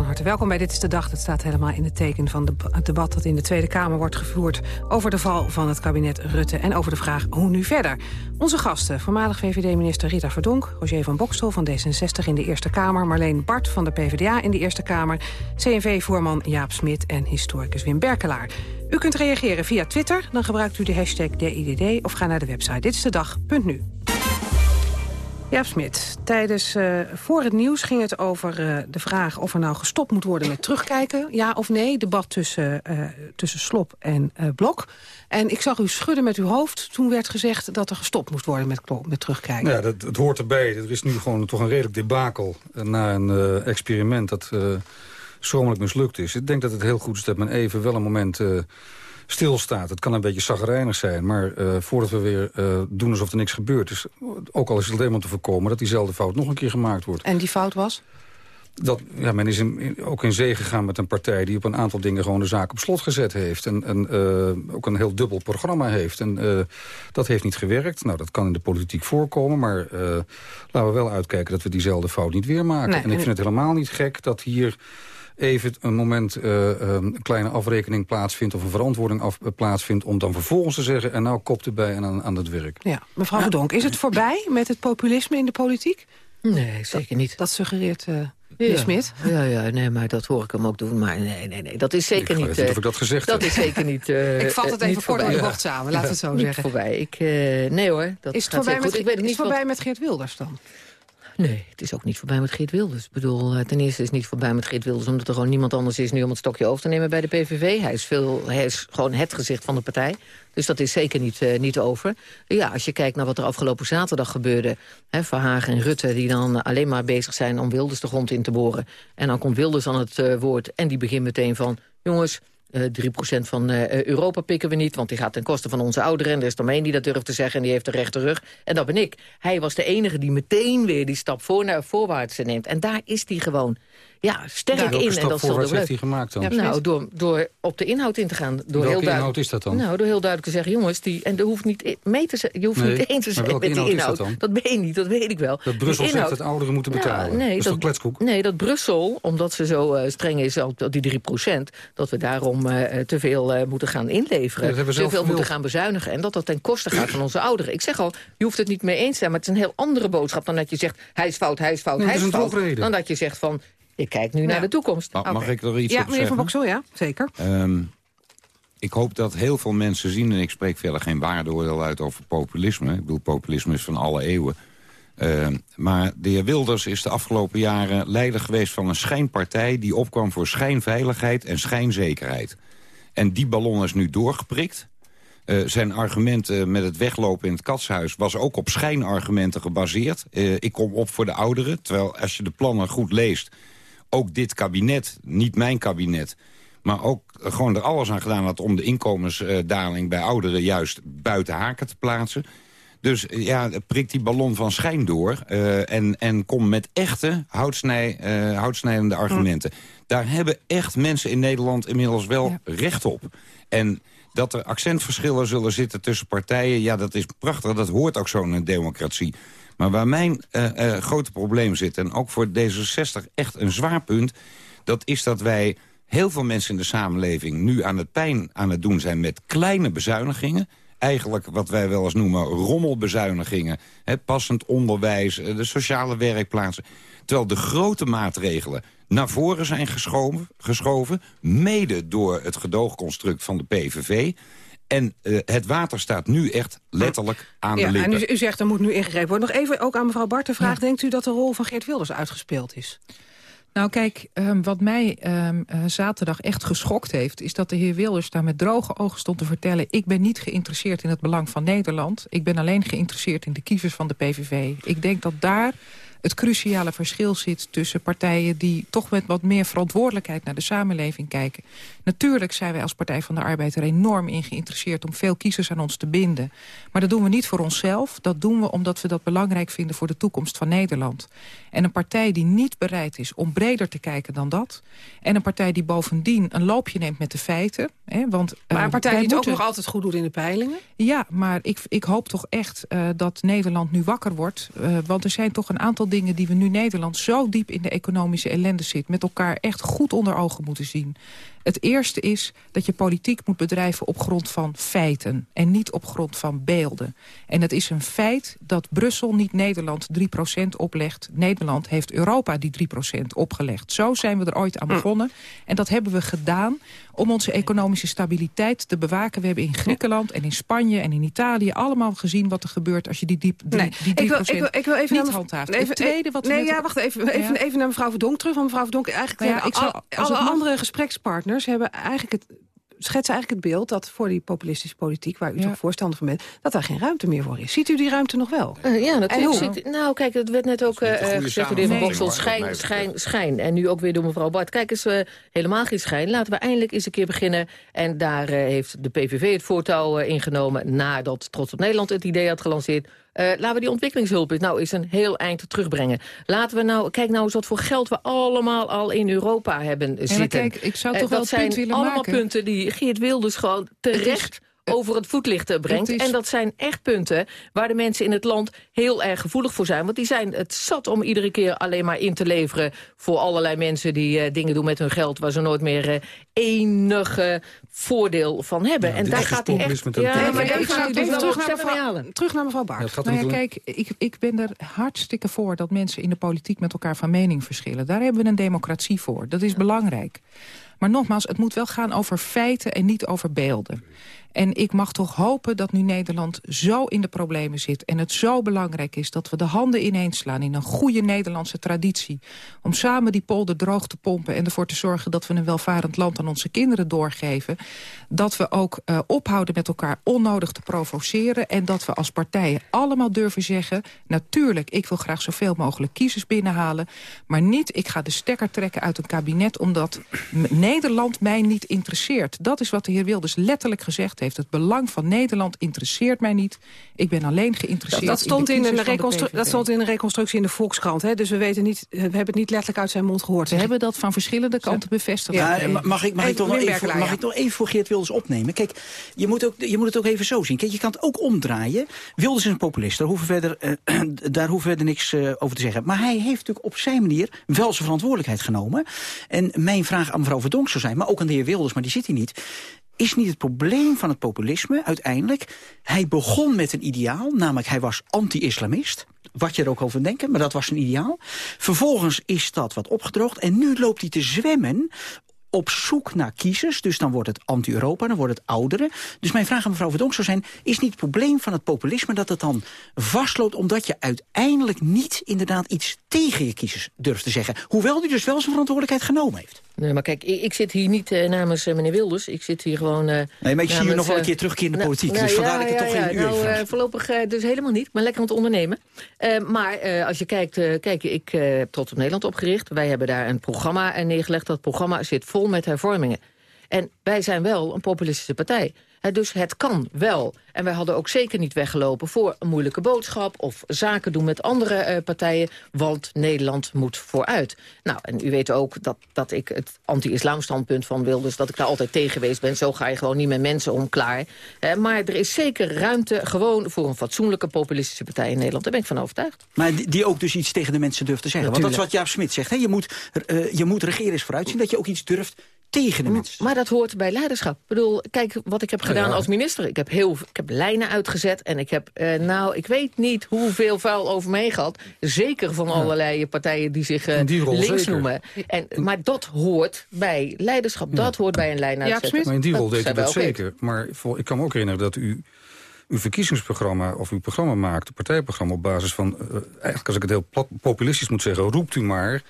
Harte welkom bij Dit is de Dag. Dat staat helemaal in het teken van het debat dat in de Tweede Kamer wordt gevoerd... over de val van het kabinet Rutte en over de vraag hoe nu verder. Onze gasten, voormalig VVD-minister Rita Verdonk... Roger van Bokstel van D66 in de Eerste Kamer... Marleen Bart van de PvdA in de Eerste Kamer... CNV-voorman Jaap Smit en historicus Wim Berkelaar. U kunt reageren via Twitter, dan gebruikt u de hashtag DIDD... of ga naar de website ditstedag.nu. Ja, Smit, tijdens, uh, voor het nieuws ging het over uh, de vraag of er nou gestopt moet worden met terugkijken. Ja of nee, debat tussen, uh, tussen Slop en Blok. En ik zag u schudden met uw hoofd. Toen werd gezegd dat er gestopt moest worden met, met terugkijken.
Ja, dat, hoort erbij. Er is nu gewoon toch een redelijk debakel na een experiment dat schromelijk mislukt is. Ik denk dat het heel goed is dat men even wel een moment stilstaat. Het kan een beetje zagrijnig zijn, maar uh, voordat we weer uh, doen alsof er niks gebeurt... is ook al is het alleen maar te voorkomen dat diezelfde fout nog een keer gemaakt wordt.
En die fout was?
Dat, ja, men is in, ook in zee gegaan met een partij die op een aantal dingen gewoon de zaak op slot gezet heeft. En, en uh, ook een heel dubbel programma heeft. En uh, dat heeft niet gewerkt. Nou, dat kan in de politiek voorkomen. Maar uh, laten we wel uitkijken dat we diezelfde fout niet weer maken. Nee, en ik vind het helemaal niet gek dat hier even een moment uh, een kleine afrekening plaatsvindt... of een verantwoording af, plaatsvindt om dan vervolgens te zeggen... en nou kop erbij en aan, aan het werk.
Ja, mevrouw ja. Donk, is het voorbij met het populisme in de politiek?
Nee, zeker niet.
Dat suggereert... Uh... Ja. Smit?
Ja, ja, nee, maar dat hoor ik hem ook doen. Maar nee, nee, nee, dat is zeker
ik
niet...
niet of ik dat gezegd
Dat
heb.
is zeker niet uh, (laughs)
Ik vat het even kort door de bocht samen, laten we het zo
niet
zeggen.
voorbij. Ik, uh, nee hoor, dat
is het
gaat
voorbij, met,
goed. Ik weet
is
niet
voorbij
wat...
met Geert Wilders dan?
Nee, het is ook niet voorbij met Geert Wilders. Ik bedoel, ten eerste is het niet voorbij met Geert Wilders... omdat er gewoon niemand anders is nu om het stokje over te nemen bij de PVV. Hij is, veel, hij is gewoon het gezicht van de partij. Dus dat is zeker niet, uh, niet over. Ja, als je kijkt naar wat er afgelopen zaterdag gebeurde... Hè, Verhagen en Rutte die dan alleen maar bezig zijn om Wilders de grond in te boren. En dan komt Wilders aan het uh, woord en die begint meteen van... jongens, Uh, 3% van uh, Europa pikken we niet, want die gaat ten koste van onze ouderen. En er is maar één die dat durft te zeggen en die heeft de rechte rug. En dat ben ik. Hij was de enige die meteen weer die stap voor naar voorwaarts neemt. En daar is hij gewoon ja, sterk
ja,
in.
Stap
en dat leuk.
heeft hij gemaakt dan?
Ja, nou, door, door op de inhoud in te gaan. Door
welke
heel
inhoud is dat dan?
Nou, door heel duidelijk te zeggen, jongens, die, en er hoeft niet mee te je hoeft
nee,
niet eens te zijn met die inhoud.
Dat,
dat ben je niet, dat weet ik wel.
Dat Brussel zegt dat ouderen moeten betalen.
Ja, nee,
dat is
dat,
toch kletskoek?
Nee, dat Brussel, omdat ze zo uh, streng is op die 3% dat we daarom uh, te veel uh, moeten gaan inleveren.
Ja,
te veel moeten gaan bezuinigen. En dat dat ten koste gaat van onze ouderen. Ik zeg al, je hoeft het niet mee eens te zijn, maar het is een heel andere boodschap dan dat je zegt, hij is fout, hij is fout,
nee,
hij is,
is
fout. Dan dat je zegt van, ik kijk nu ja. naar de toekomst.
Mag, mag ik er iets
ja,
op
meneer
zeggen?
Van Boksel, ja, zeker.
Um, ik hoop dat heel veel mensen zien, en ik spreek verder geen waardeoordeel uit over populisme. Ik bedoel, populisme is van alle eeuwen. Uh, maar de heer Wilders is de afgelopen jaren leider geweest van een schijnpartij... die opkwam voor schijnveiligheid en schijnzekerheid. En die ballon is nu doorgeprikt. Uh, zijn argument uh, met het weglopen in het katshuis was ook op schijnargumenten gebaseerd. Uh, ik kom op voor de ouderen, terwijl als je de plannen goed leest... ook dit kabinet, niet mijn kabinet... maar ook gewoon er alles aan gedaan had om de inkomensdaling bij ouderen... juist buiten haken te plaatsen. Dus ja, prik die ballon van schijn door en, en kom met echte houtsnij, houtsnijdende argumenten. Daar hebben echt mensen in Nederland inmiddels wel ja. recht op. En dat er accentverschillen zullen zitten tussen partijen... ja, dat is prachtig, dat hoort ook zo in een democratie. Maar waar mijn uh, uh, grote probleem zit, en ook voor D66 echt een zwaar punt... dat is dat wij heel veel mensen in de samenleving nu aan het pijn aan het doen zijn met kleine bezuinigingen eigenlijk wat wij wel eens noemen rommelbezuinigingen. Hè, passend onderwijs, eh, de sociale werkplaatsen. Terwijl de grote maatregelen naar voren zijn geschoven, geschoven mede door het gedoogconstruct van de PVV. En uh, het water staat nu echt letterlijk aan
ja,
de lippen.
En u, u, zegt er moet nu ingegrepen worden. Nog even ook aan mevrouw Bart de vraag. Ja. Denkt u dat de rol van Geert Wilders uitgespeeld is?
Nou kijk, um, wat mij um, uh, zaterdag echt geschokt heeft... is dat de heer Wilders daar met droge ogen stond te vertellen... ik ben niet geïnteresseerd in het belang van Nederland. Ik ben alleen geïnteresseerd in de kiezers van de PVV. Ik denk dat daar het cruciale verschil zit tussen partijen... die toch met wat meer verantwoordelijkheid naar de samenleving kijken. Natuurlijk zijn wij als Partij van de Arbeid er enorm in geïnteresseerd... om veel kiezers aan ons te binden. Maar dat doen we niet voor onszelf. Dat doen we omdat we dat belangrijk vinden voor de toekomst van Nederland. En een partij die niet bereid is om breder te kijken dan dat... en een partij die bovendien een loopje neemt met de feiten... Hè, want,
maar een uh, partij die het moeten... ook nog altijd goed doet in de peilingen?
Ja, maar ik, ik hoop toch echt uh, dat Nederland nu wakker wordt. Uh, want er zijn toch een aantal dingen die we nu Nederland zo diep in de economische ellende zit... met elkaar echt goed onder ogen moeten zien. Het eerste is dat je politiek moet bedrijven op grond van feiten... en niet op grond van beelden. En het is een feit dat Brussel niet Nederland 3% oplegt. Nederland heeft Europa die 3% opgelegd. Zo zijn we er ooit aan begonnen. En dat hebben we gedaan om onze economische stabiliteit te bewaken. We hebben in Griekenland en in Spanje en in Italië allemaal gezien wat er gebeurt als je die, diep, die,
nee,
die 3%
ik wil, ik wil, ik wil even
niet
naar
handhaaft.
Even,
het tweede wat
nee, ja, wacht even. Even,
Ja.
even naar mevrouw Verdonk terug. Want mevrouw Verdonk, eigenlijk
Nou ja,
alle andere gesprekspartners hebben eigenlijk het schetsen eigenlijk het beeld dat voor die populistische politiek... waar u
Ja.
toch voorstander van bent, dat daar geen ruimte meer voor is. Ziet u die ruimte nog wel?
Eh, ja, natuurlijk. Zit, nou, kijk, het werd net ook eh,
goede
gezegd door de heer Van Boksel. Schijn, schijn, schijn. En nu ook weer door mevrouw Bart. Kijk eens, eh, helemaal geen schijn. Laten we eindelijk eens een keer beginnen. En daar eh, heeft de PVV het voortouw ingenomen... nadat Trots op Nederland het idee had gelanceerd. Eh, laten we die ontwikkelingshulp eens nou eens een heel eind terugbrengen. Laten we nou, kijk nou eens wat voor geld we allemaal al in Europa hebben zitten.
kijk, ik zou
Eh,
toch wel
dat zijn allemaal
maken.
punten die Geert Wilders gewoon terecht over het voetlicht eh, brengt.
Is-
En dat zijn echt punten waar de mensen in het land heel erg gevoelig voor zijn. Want die zijn het zat om iedere keer alleen maar in te leveren... voor allerlei mensen die eh, dingen doen met hun geld... waar ze nooit meer eh, enige voordeel van hebben. en daar gaat hij echt... Ja, maar gaat hij dus
terug naar mevrouw-. Terug naar mevrouw Baart.
Ja,
Nou ja, kijk, ik, ik ben er hartstikke voor dat mensen in de politiek met elkaar van mening verschillen. Daar hebben we een democratie voor. Dat is belangrijk. Maar nogmaals, het moet wel gaan over feiten en niet over beelden. En ik mag toch hopen dat nu Nederland zo in de problemen zit... en het zo belangrijk is dat we de handen ineens slaan... in een goede Nederlandse traditie... om samen die polder droog te pompen... en ervoor te zorgen dat we een welvarend land aan onze kinderen doorgeven... dat we ook eh, ophouden met elkaar onnodig te provoceren... en dat we als partijen allemaal durven zeggen... natuurlijk, ik wil graag zoveel mogelijk kiezers binnenhalen... maar niet, ik ga de stekker trekken uit een kabinet... omdat Nederland mij niet interesseert. Dat is wat de heer Wilders letterlijk gezegd heeft. Het belang van Nederland interesseert mij niet. Ik ben alleen geïnteresseerd
dat, stond
in
in
de
dat stond in een reconstructie in de Volkskrant. Hè? Dus we, weten niet, we hebben het niet letterlijk uit zijn mond gehoord.
Ze hebben dat van verschillende kanten bevestigd.
Ja,
Eh,
ma- mag ik, mag, ik toch nog even, mag ik nog even voor Geert Wilders opnemen? Kijk, je moet, ook, je moet het ook even zo zien. Kijk, je kan het ook omdraaien. Wilders is een populist, daar hoeven we verder, eh, (clears throat) daar hoeven we verder niks eh, over te zeggen. Maar hij heeft natuurlijk op zijn manier wel zijn verantwoordelijkheid genomen. En mijn vraag aan mevrouw Verdonk zou zijn, maar ook aan de heer Wilders, maar die zit hier niet is niet het probleem van het populisme uiteindelijk... hij begon met een ideaal, namelijk hij was anti-islamist... wat je er ook over denken, maar dat was een ideaal. Vervolgens is dat wat opgedroogd en nu loopt hij te zwemmen op zoek naar kiezers. Dus dan wordt het anti-Europa, dan wordt het ouderen. Dus mijn vraag aan mevrouw Verdonk zou zijn... is niet het probleem van het populisme dat het dan vastloopt... omdat je uiteindelijk niet inderdaad iets tegen je kiezers durft te zeggen. Hoewel hij dus wel zijn verantwoordelijkheid genomen heeft.
Nee, maar kijk, ik, ik zit hier niet eh, namens eh, meneer Wilders. Ik zit hier gewoon... eh,
Nee, maar ik zie u
namens,
nog wel een keer terugkeren in de
nou,
politiek.
nou
dus vandaar
ja,
dat ik het
ja,
toch
ja,
u
Nou, voorlopig dus helemaal niet. Ben lekker aan het ondernemen. Maar als je kijkt, kijk, ik heb Trots op Nederland opgericht. Wij hebben daar een programma neergelegd. Dat programma zit vol met hervormingen. En wij zijn wel een populistische partij. Hè, dus het kan wel. En wij hadden ook zeker niet weggelopen voor een moeilijke boodschap... of zaken doen met andere eh, partijen, want Nederland moet vooruit. Nou, en u weet ook dat, dat ik het anti-islam standpunt van Wilders... dat ik daar altijd tegen geweest ben. Zo ga je gewoon niet met mensen om, klaar. Eh, maar er is zeker ruimte gewoon voor een fatsoenlijke populistische partij in Nederland. Daar ben ik van overtuigd.
Maar die, die ook dus iets tegen de mensen durft te zeggen. Want dat is wat Jaap Smit zegt. Hè? Je, moet, eh, je moet regeren eens vooruitzien. Dat je ook iets durft tegen de mensen.
Maar dat hoort bij leiderschap. Ik bedoel, kijk wat ik heb gedaan als minister. Ik heb, heel, ik heb lijnen uitgezet en ik heb, eh, nou, ik weet niet hoeveel vuil over me heen gehad. Zeker van allerlei partijen die zich uh, links noemen. En, maar dat hoort bij leiderschap. Dat hoort bij een lijn uitzetten.
Ja, maar in die rol deed u dat zeker. Maar ik kan me ook herinneren dat u uw verkiezingsprogramma of uw programma maakt, partijprogramma op basis van, uh, eigenlijk als ik het heel plat, populistisch moet zeggen, roept u maar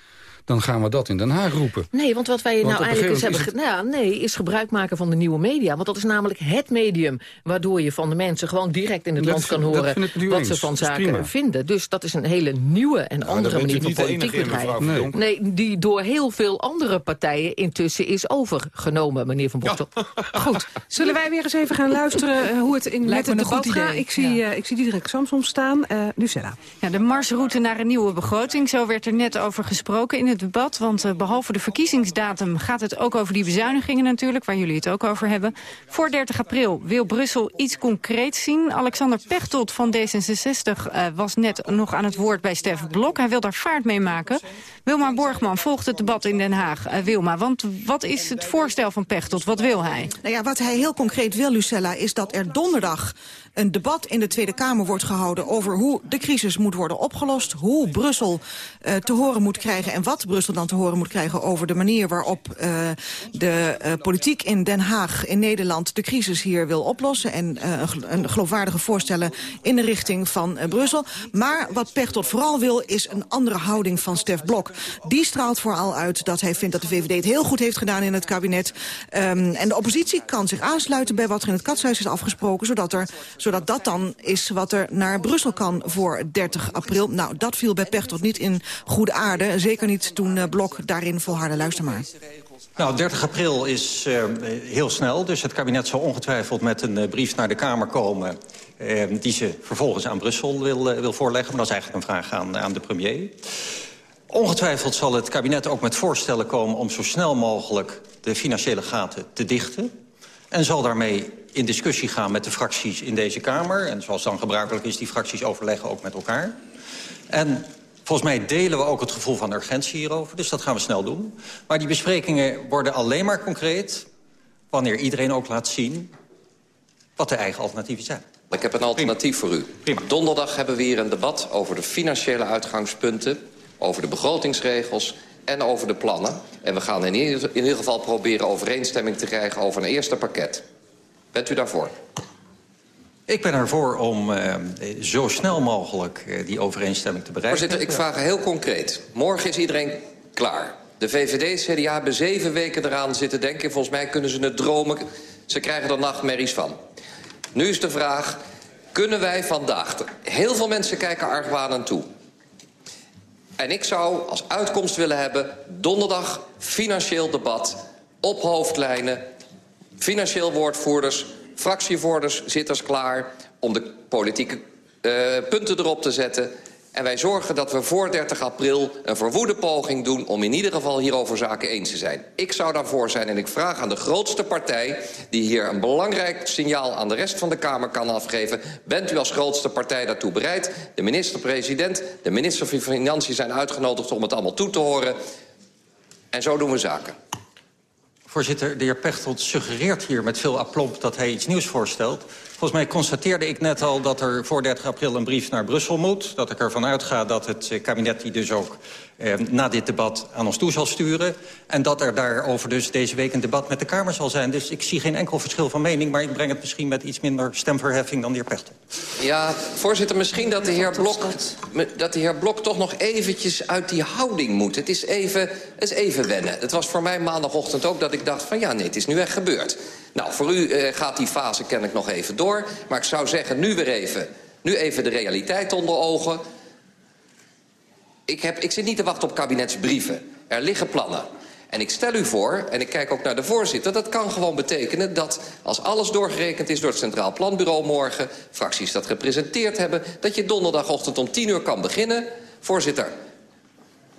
dan gaan we dat in Den Haag roepen.
Nee, want wat wij nou eigenlijk eens hebben... nou, nee, is gebruik maken van de nieuwe media. Want dat is namelijk het medium... waardoor je van de mensen gewoon direct in het land kan horen... wat ze van zaken vinden. Dus dat is een hele nieuwe en andere manier van politiek bedrijven. Nee. nee. die door heel veel andere partijen intussen is overgenomen, meneer Van Bokstel. (laughs)
Goed, zullen wij weer eens even gaan luisteren... Eh, hoe het in, met het debat gaat? Ik zie, ja. uh, ik zie Diederik Samsom staan. Uh, Lucella.
Ja, de marsroute naar een nieuwe begroting. Zo werd er net over gesproken in het debat. Want uh, behalve de verkiezingsdatum gaat het ook over die bezuinigingen natuurlijk... waar jullie het ook over hebben. Voor 30 april wil Brussel iets concreets zien. Alexander Pechtold van D66 uh, was net nog aan het woord bij Stef Blok. Hij wil daar vaart mee maken. Wilma Borgman volgt het debat in Den Haag. Uh, Wilma, want wat is het voorstel van Pechtold? Wat wil hij?
Nou ja, wat hij heel concreet wil, Lucella, is dat er donderdag een debat in de Tweede Kamer wordt gehouden over hoe de crisis moet worden opgelost, hoe Brussel uh, te horen moet krijgen en wat Brussel dan te horen moet krijgen over de manier waarop uh, de uh, politiek in Den Haag, in Nederland, de crisis hier wil oplossen en een geloofwaardige voorstellen in de richting van Brussel. Maar wat Pechtold vooral wil is een andere houding van Stef Blok. Die straalt vooral uit dat hij vindt dat de VVD het heel goed heeft gedaan in het kabinet. Um, en de oppositie kan zich aansluiten bij wat er in het katshuis is afgesproken, zodat er zodat dat dan is wat er naar Brussel kan voor 30 april. Nou, dat viel bij Pechtold niet in goede aarde. Zeker niet toen uh, Blok daarin volharde. Luister maar.
Nou, 30 april is uh, heel snel, dus het kabinet zal ongetwijfeld met een uh, brief naar de Kamer komen... Die ze vervolgens aan Brussel wil, wil voorleggen. Maar dat is eigenlijk een vraag aan, aan de premier. Ongetwijfeld zal het kabinet ook met voorstellen komen... om zo snel mogelijk de financiële gaten te dichten. En zal daarmee in discussie gaan met de fracties in deze Kamer. En zoals dan gebruikelijk is, die fracties overleggen ook met elkaar. En volgens mij delen we ook het gevoel van urgentie hierover. Dus dat gaan we snel doen. Maar die besprekingen worden alleen maar concreet... wanneer iedereen ook laat zien wat de eigen alternatieven zijn.
Ik heb een alternatief voor u. Prima. Donderdag hebben we hier een debat over de financiële uitgangspunten... over de begrotingsregels en over de plannen. En we gaan in ieder, in ieder geval proberen overeenstemming te krijgen over een eerste pakket. Bent u daarvoor?
Ik ben ervoor om uh, zo snel mogelijk uh, die overeenstemming te bereiken.
Voorzitter, ik vraag heel concreet. Morgen is iedereen klaar. De VVD, CDA hebben zeven weken eraan zitten denken. Volgens mij kunnen ze het dromen. Ze krijgen er nachtmerries van. Nu is de vraag, kunnen wij vandaag... Heel veel mensen kijken argwanend toe. En ik zou als uitkomst willen hebben... donderdag financieel debat op hoofdlijnen financieel woordvoerders, fractievoorzitters klaar... om de politieke uh, punten erop te zetten. En wij zorgen dat we voor 30 april een verwoede poging doen... om in ieder geval hierover zaken eens te zijn. Ik zou daarvoor zijn en ik vraag aan de grootste partij... die hier een belangrijk signaal aan de rest van de Kamer kan afgeven... bent u als grootste partij daartoe bereid? De minister-president, de minister van Financiën zijn uitgenodigd... om het allemaal toe te horen. En zo doen we zaken.
Voorzitter, de heer Pechtold suggereert hier met veel aplomb dat hij iets nieuws voorstelt. Volgens mij constateerde ik net al dat er voor 30 april een brief naar Brussel moet. Dat ik ervan uitga dat het kabinet die dus ook eh, na dit debat aan ons toe zal sturen. En dat er daarover dus deze week een debat met de Kamer zal zijn. Dus ik zie geen enkel verschil van mening, maar ik breng het misschien met iets minder stemverheffing dan de heer Pechtold.
Ja, voorzitter, misschien dat de heer Blok, dat de heer Blok toch nog eventjes uit die houding moet. Het is, even, het is even wennen. Het was voor mij maandagochtend ook dat ik dacht van ja, nee, het is nu echt gebeurd. Nou, voor u uh, gaat die fase kennelijk nog even door. Maar ik zou zeggen, nu weer even, nu even de realiteit onder ogen. Ik, heb, ik zit niet te wachten op kabinetsbrieven. Er liggen plannen. En ik stel u voor, en ik kijk ook naar de voorzitter... dat kan gewoon betekenen dat als alles doorgerekend is... door het Centraal Planbureau morgen, fracties dat gepresenteerd hebben... dat je donderdagochtend om 10 uur kan beginnen. Voorzitter,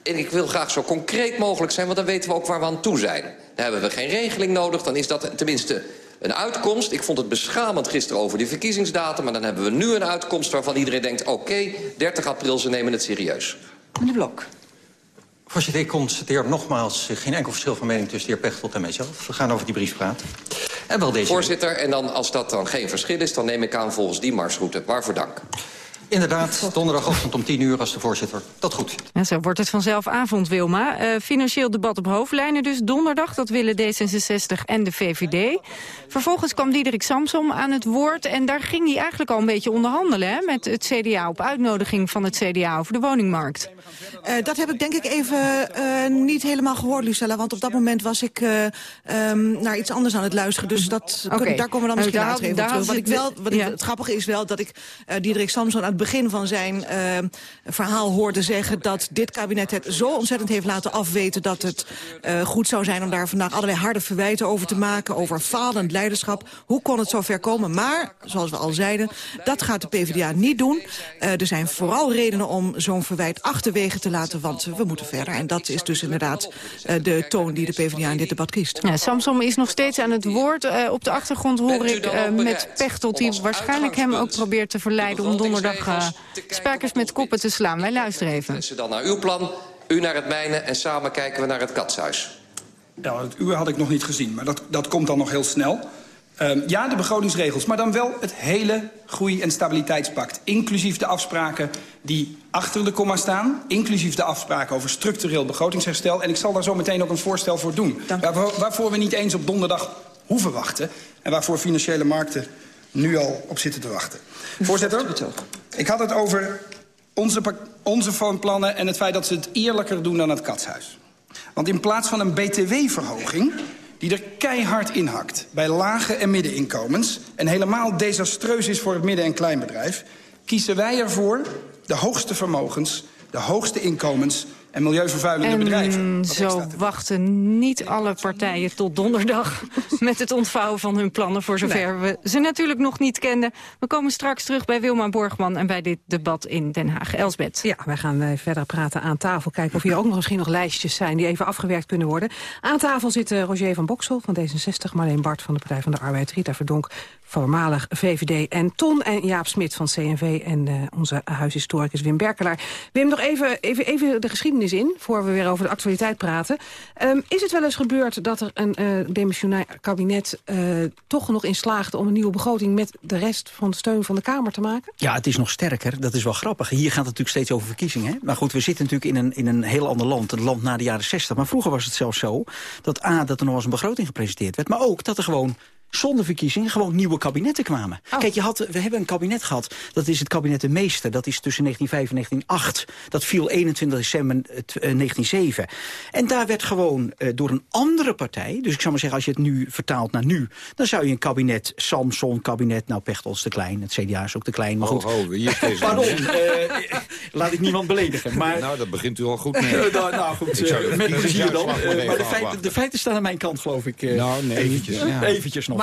en ik wil graag zo concreet mogelijk zijn... want dan weten we ook waar we aan toe zijn. Dan hebben we geen regeling nodig, dan is dat tenminste een uitkomst. Ik vond het beschamend gisteren over die verkiezingsdatum... maar dan hebben we nu een uitkomst waarvan iedereen denkt... oké, okay, 30 april, ze nemen het serieus.
Meneer Blok.
Voorzitter, ik constateer nogmaals geen enkel verschil van mening tussen de heer Pechtold en mijzelf. We gaan over die brief praten. En wel deze.
Voorzitter, en dan, als dat dan geen verschil is, dan neem ik aan volgens die marsroute. Waarvoor dank.
Inderdaad, donderdagochtend om 10 uur als de voorzitter dat goed vindt.
En zo wordt het vanzelf avond, Wilma. Uh, financieel debat op hoofdlijnen dus donderdag. Dat willen D66 en de VVD. Vervolgens kwam Diederik Samsom aan het woord. En daar ging hij eigenlijk al een beetje onderhandelen hè, met het CDA... op uitnodiging van het CDA over de woningmarkt.
Uh, dat heb ik denk ik even uh, niet helemaal gehoord, Lucella. Want op dat moment was ik um, naar iets anders aan het luisteren. Dus dat, okay. daar komen we dan misschien later even terug. Wat, ik wel, wat ja. ik, het grappige is wel dat ik Diederik Samsom... aan het begin van zijn verhaal hoorde zeggen... dat dit kabinet het zo ontzettend heeft laten afweten... dat het goed zou zijn om daar vandaag allerlei harde verwijten over te maken... over falend leiderschap. Hoe kon het zo ver komen? Maar, zoals we al zeiden, dat gaat de PvdA niet doen. Uh, er zijn vooral redenen om zo'n verwijt achterwege te laten, want we moeten verder. En dat is dus inderdaad uh, de toon die de PvdA in dit debat kiest.
Ja, Samsom is nog steeds aan het woord. Uh, op de achtergrond hoor ik met Pechtold, die waarschijnlijk hem ook probeert te verleiden... om donderdag spijkers met koppen te slaan. Wij luisteren even.
Mensen dan naar uw plan, u naar het mijne en samen kijken we naar het katshuis.
Ja, het uur had ik nog niet gezien, maar dat, dat komt dan nog heel snel. Um, ja, de begrotingsregels, maar dan wel het hele groei- en stabiliteitspact. Inclusief de afspraken die achter de komma staan. Inclusief de afspraken over structureel begrotingsherstel. En ik zal daar zo meteen ook een voorstel voor doen. Waarvoor, waarvoor we niet eens op donderdag hoeven wachten. En waarvoor financiële markten nu al op zitten te wachten. Voorzitter, ik had het over onze, onze plannen en het feit dat ze het eerlijker doen dan het katshuis. Want in plaats van een btw-verhoging die er keihard inhakt bij lage en middeninkomens... en helemaal desastreus is voor het midden- en kleinbedrijf... kiezen wij ervoor de hoogste vermogens, de hoogste inkomens en milieuvervuilende
en
bedrijven.
zo wachten niet alle partijen tot donderdag... (laughs) met het ontvouwen van hun plannen, voor zover nee. we ze natuurlijk nog niet kenden. We komen straks terug bij Wilma Borgman en bij dit debat in Den Haag. Elsbeth.
Ja, wij gaan uh, verder praten aan tafel. Kijken of hier ook nog misschien nog lijstjes zijn... die even afgewerkt kunnen worden. Aan tafel zitten uh, Roger van Boksel van D66... Marleen Bart van de Partij van de Arbeid, Rita Verdonk voormalig VVD en Ton en Jaap Smit van CNV... en uh, onze huishistoricus Wim Berkelaar. Wim, nog even, even, even de geschiedenis in, voor we weer over de actualiteit praten. Um, is het wel eens gebeurd dat er een uh, demissionair kabinet... Uh, toch nog in slaagde om een nieuwe begroting... met de rest van de steun van de Kamer te maken?
Ja, het is nog sterker. Dat is wel grappig. Hier gaat het natuurlijk steeds over verkiezingen. Hè? Maar goed, we zitten natuurlijk in een, in een heel ander land. Een land na de jaren 60. Maar vroeger was het zelfs zo dat A, dat er nog eens een begroting gepresenteerd werd... maar ook dat er gewoon zonder verkiezingen gewoon nieuwe kabinetten kwamen. Oh. Kijk, je had, we hebben een kabinet gehad, dat is het kabinet de Meester. Dat is tussen 1905 en 1908. Dat viel 21 december uh, 1907. En daar werd gewoon uh, door een andere partij... dus ik zou maar zeggen, als je het nu vertaalt naar nu... dan zou je een kabinet, Samson, kabinet... nou, Pechtold te klein, het CDA is ook te klein, maar goed.
Oh, oh, hier is
Pardon, uh, laat ik niemand beledigen. Maar,
nou, dat begint u al goed mee. (laughs)
nou, nou, goed, met plezier dan. maar de feiten, de feiten staan aan mijn kant, geloof ik.
nou, nee, eventjes. Ja.
Eventjes nog.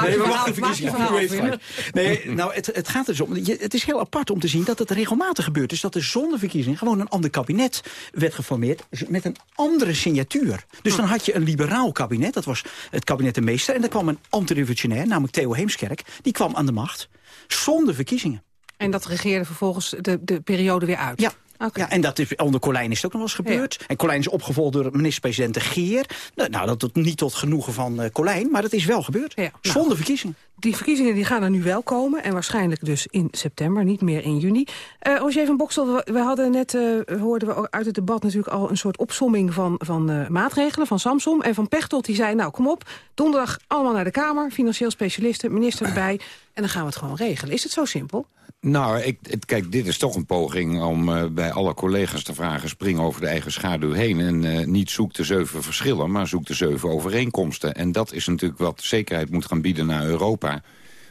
Nee, nou, het, het gaat er dus om. Het is heel apart om te zien dat het regelmatig gebeurt. Dus dat er zonder verkiezingen gewoon een ander kabinet werd geformeerd... met een andere signatuur. Dus dan had je een liberaal kabinet, dat was het kabinet de meester... en er kwam een antirevolutionair, namelijk Theo Heemskerk... die kwam aan de macht zonder verkiezingen.
En dat regeerde vervolgens de, de periode weer uit?
Ja, Okay. Ja, en dat is, onder Colijn is het ook nog wel eens gebeurd. Ja. En Colijn is opgevolgd door minister-president de Geer. Nou, dat tot, niet tot genoegen van uh, Colijn, maar dat is wel gebeurd. Ja, Zonder nou, verkiezingen.
Die verkiezingen die gaan er nu wel komen. En waarschijnlijk dus in september, niet meer in juni. Uh, Roger van Boksel, we, we hadden net, uh, hoorden we uit het debat natuurlijk al een soort opsomming van, van uh, maatregelen van Samsom. En van Pechtold die zei, nou kom op, donderdag allemaal naar de Kamer. Financieel specialisten, minister erbij. En dan gaan we het gewoon regelen. Is het zo simpel?
Nou, ik, kijk, dit is toch een poging om uh, bij alle collega's te vragen... spring over de eigen schaduw heen en uh, niet zoek de zeven verschillen... maar zoek de zeven overeenkomsten. En dat is natuurlijk wat zekerheid moet gaan bieden naar Europa.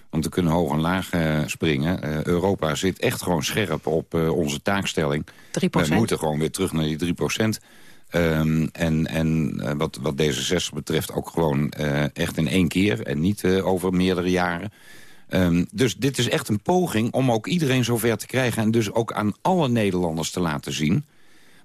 Want we kunnen hoog en laag uh, springen. Europa zit echt gewoon scherp op onze taakstelling.
3%.
We moeten gewoon weer terug naar die 3 procent. Um, en en wat, wat D66 betreft ook gewoon echt in één keer... en niet over meerdere jaren... Um, dus dit is echt een poging om ook iedereen zover te krijgen... en dus ook aan alle Nederlanders te laten zien...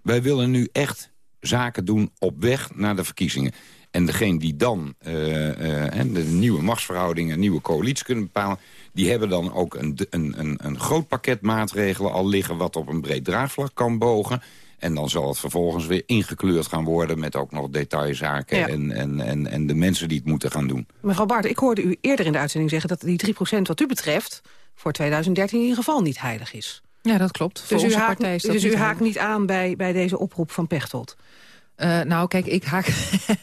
wij willen nu echt zaken doen op weg naar de verkiezingen. En degene die dan uh, uh, de nieuwe machtsverhoudingen... nieuwe coalitie kunnen bepalen... die hebben dan ook een, een, een groot pakket maatregelen al liggen... wat op een breed draagvlak kan bogen... En dan zal het vervolgens weer ingekleurd gaan worden... met ook nog detailzaken en, en, en, en de mensen die het moeten gaan doen.
Mevrouw Bart, ik hoorde u eerder in de uitzending zeggen... dat die 3% wat u betreft voor 2013 in ieder geval niet heilig is.
Ja, dat klopt.
Dus u haakt, dus u haakt niet aan bij, bij deze oproep van Pechtold?
Uh, nou, kijk, ik haak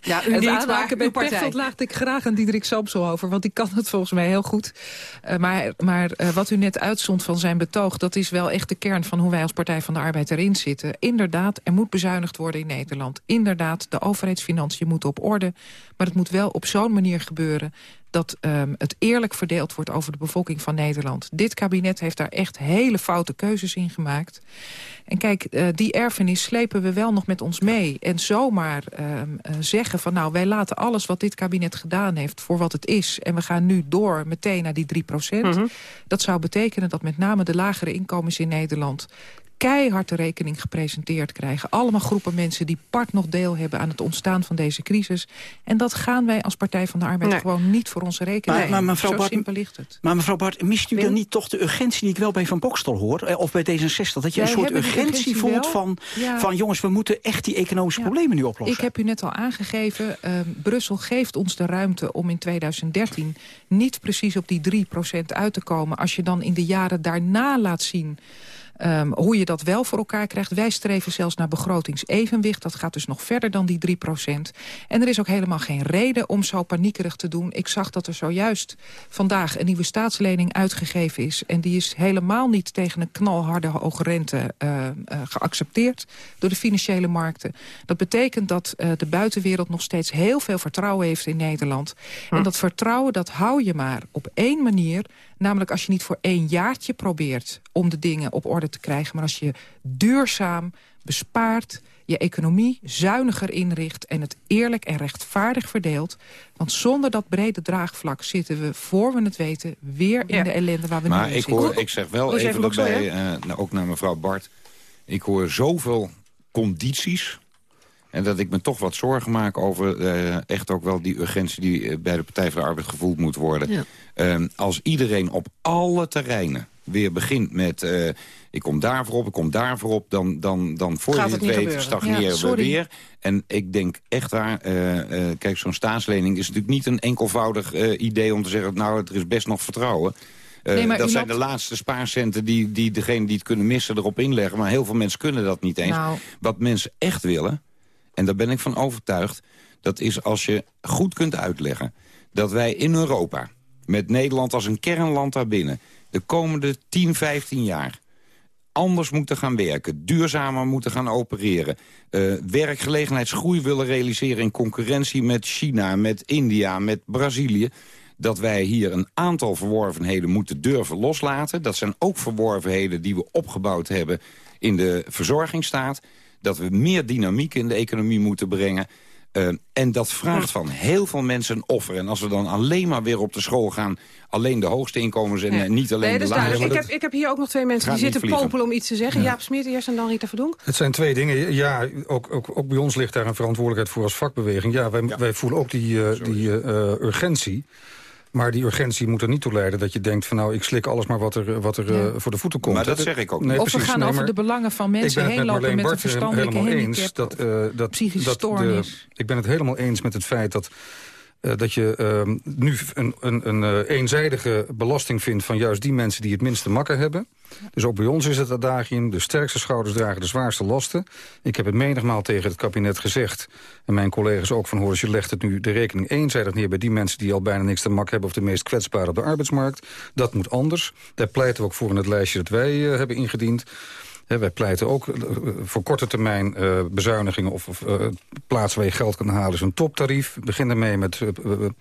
ja, u (laughs) het niet, aanhaken bij
Pechtold laat ik graag aan Diederik Samsel over, want die kan het volgens mij heel goed. Uh, maar maar uh, wat u net uitzond van zijn betoog, dat is wel echt de kern van hoe wij als Partij van de Arbeid erin zitten. Inderdaad, er moet bezuinigd worden in Nederland. Inderdaad, de overheidsfinanciën moeten op orde. Maar het moet wel op zo'n manier gebeuren dat um, het eerlijk verdeeld wordt over de bevolking van Nederland. Dit kabinet heeft daar echt hele foute keuzes in gemaakt. En kijk, uh, die erfenis slepen we wel nog met ons mee. En zomaar um, uh, zeggen van nou, wij laten alles wat dit kabinet gedaan heeft... voor wat het is. En we gaan nu door meteen naar die 3 procent. Mm -hmm. Dat zou betekenen dat met name de lagere inkomens in Nederland keihard de rekening gepresenteerd krijgen. Allemaal groepen mensen die part nog deel hebben aan het ontstaan van deze crisis. En dat gaan wij als Partij van de Arbeid nee. gewoon niet voor onze rekening.
Maar, maar mevrouw
Zo
Bart,
simpel ligt het.
Maar mevrouw Bart, mist u dan niet toch de urgentie die ik wel bij Van Bokstel hoor? eh, Of bij D66? Dat je
Wij
een soort urgentie
urgentie
voelt van,
Ja.
van... jongens, we moeten echt die economische problemen nu oplossen.
Ik heb u net al aangegeven, uh, Brussel geeft ons de ruimte om in 2013 niet precies op die 3% uit te komen. Als je dan in de jaren daarna laat zien Um, hoe je dat wel voor elkaar krijgt. Wij streven zelfs naar begrotingsevenwicht. Dat gaat dus nog verder dan die 3% En er is ook helemaal geen reden om zo paniekerig te doen. Ik zag dat er zojuist vandaag een nieuwe staatslening uitgegeven is. En die is helemaal niet tegen een knalharde hoge rente uh, uh, geaccepteerd door de financiële markten. Dat betekent dat uh, de buitenwereld nog steeds heel veel vertrouwen heeft in Nederland. Hm. En dat vertrouwen, dat hou je maar op één manier Namelijk als je niet voor één jaartje probeert om de dingen op orde te krijgen... maar als je duurzaam bespaart, je economie zuiniger inricht... en het eerlijk en rechtvaardig verdeelt. Want zonder dat brede draagvlak zitten we, voor we het weten... weer in ja. de ellende waar we
maar
nu
ik
zitten.
Hoor, ik zeg wel even, even erbij, uh, ook naar mevrouw Bart... ik hoor zoveel condities... En dat ik me toch wat zorgen maak over uh, echt ook wel die urgentie... die uh, bij de Partij voor de Arbeid gevoeld moet worden. Ja. Uh, als iedereen op alle terreinen weer begint met... Uh, ik kom daarvoor op, ik kom daarvoor op... dan, dan, dan voor je het, het weet stagneren ja, we weer. En ik denk echt waar... Kijk, zo'n staatslening is natuurlijk niet een enkelvoudig idee... om te zeggen, nou, er is best nog vertrouwen... Nee, dat zijn loopt... de laatste spaarcenten die, die degene die het kunnen missen erop inleggen. Maar heel veel mensen kunnen dat niet eens. Nou. Wat mensen echt willen, en daar ben ik van overtuigd... dat is als je goed kunt uitleggen dat wij in Europa... met Nederland als een kernland daarbinnen... de komende 10, 15 jaar anders moeten gaan werken, duurzamer moeten gaan opereren... Uh, werkgelegenheidsgroei willen realiseren in concurrentie met China, met India, met Brazilië dat wij hier een aantal verworvenheden moeten durven loslaten. Dat zijn ook verworvenheden die we opgebouwd hebben in de verzorgingsstaat dat we meer dynamiek in de economie moeten brengen. Uh, en dat vraagt van heel veel mensen een offer. En als we dan alleen maar weer op de school gaan... alleen de hoogste inkomens en ja. niet alleen
nee,
de
laagste... Ik heb, ik heb hier ook nog twee mensen die zitten popelen om iets te zeggen. Ja. Jaap Smeert eerst en dan Rita Verdonk.
Het zijn twee dingen. Ja, ook, ook, ook bij ons ligt daar een verantwoordelijkheid voor als vakbeweging. Ja, wij, ja. wij voelen ook die, uh, die uh, urgentie. Maar die urgentie moet er niet toe leiden dat je denkt... van nou, ik slik alles maar wat er, wat er ja. uh, voor de voeten komt.
Maar dat zeg ik ook.
Nee,
of
precies,
we
gaan
nee,
over de belangen van mensen heen lopen met een verstandelijke handicap.
Eens dat, uh, dat,
psychische
dat
stoornis.
De, ik ben het helemaal eens met het feit dat... Uh, dat je uh, nu een, een, een uh, eenzijdige belasting vindt van juist die mensen die het minste makken hebben. Dus ook bij ons is het adagium, de sterkste schouders dragen de zwaarste lasten. Ik heb het menigmaal tegen het kabinet gezegd. En mijn collega's ook van Horus, je legt het nu de rekening eenzijdig neer... bij die mensen die al bijna niks te mak hebben... of de meest kwetsbare op de arbeidsmarkt. Dat moet anders. Daar pleiten we ook voor in het lijstje dat wij hebben ingediend. He, wij pleiten ook uh, voor korte termijn uh, bezuinigingen... of, of uh, plaatsen waar je geld kan halen is een toptarief. We beginnen ermee met inkomsten.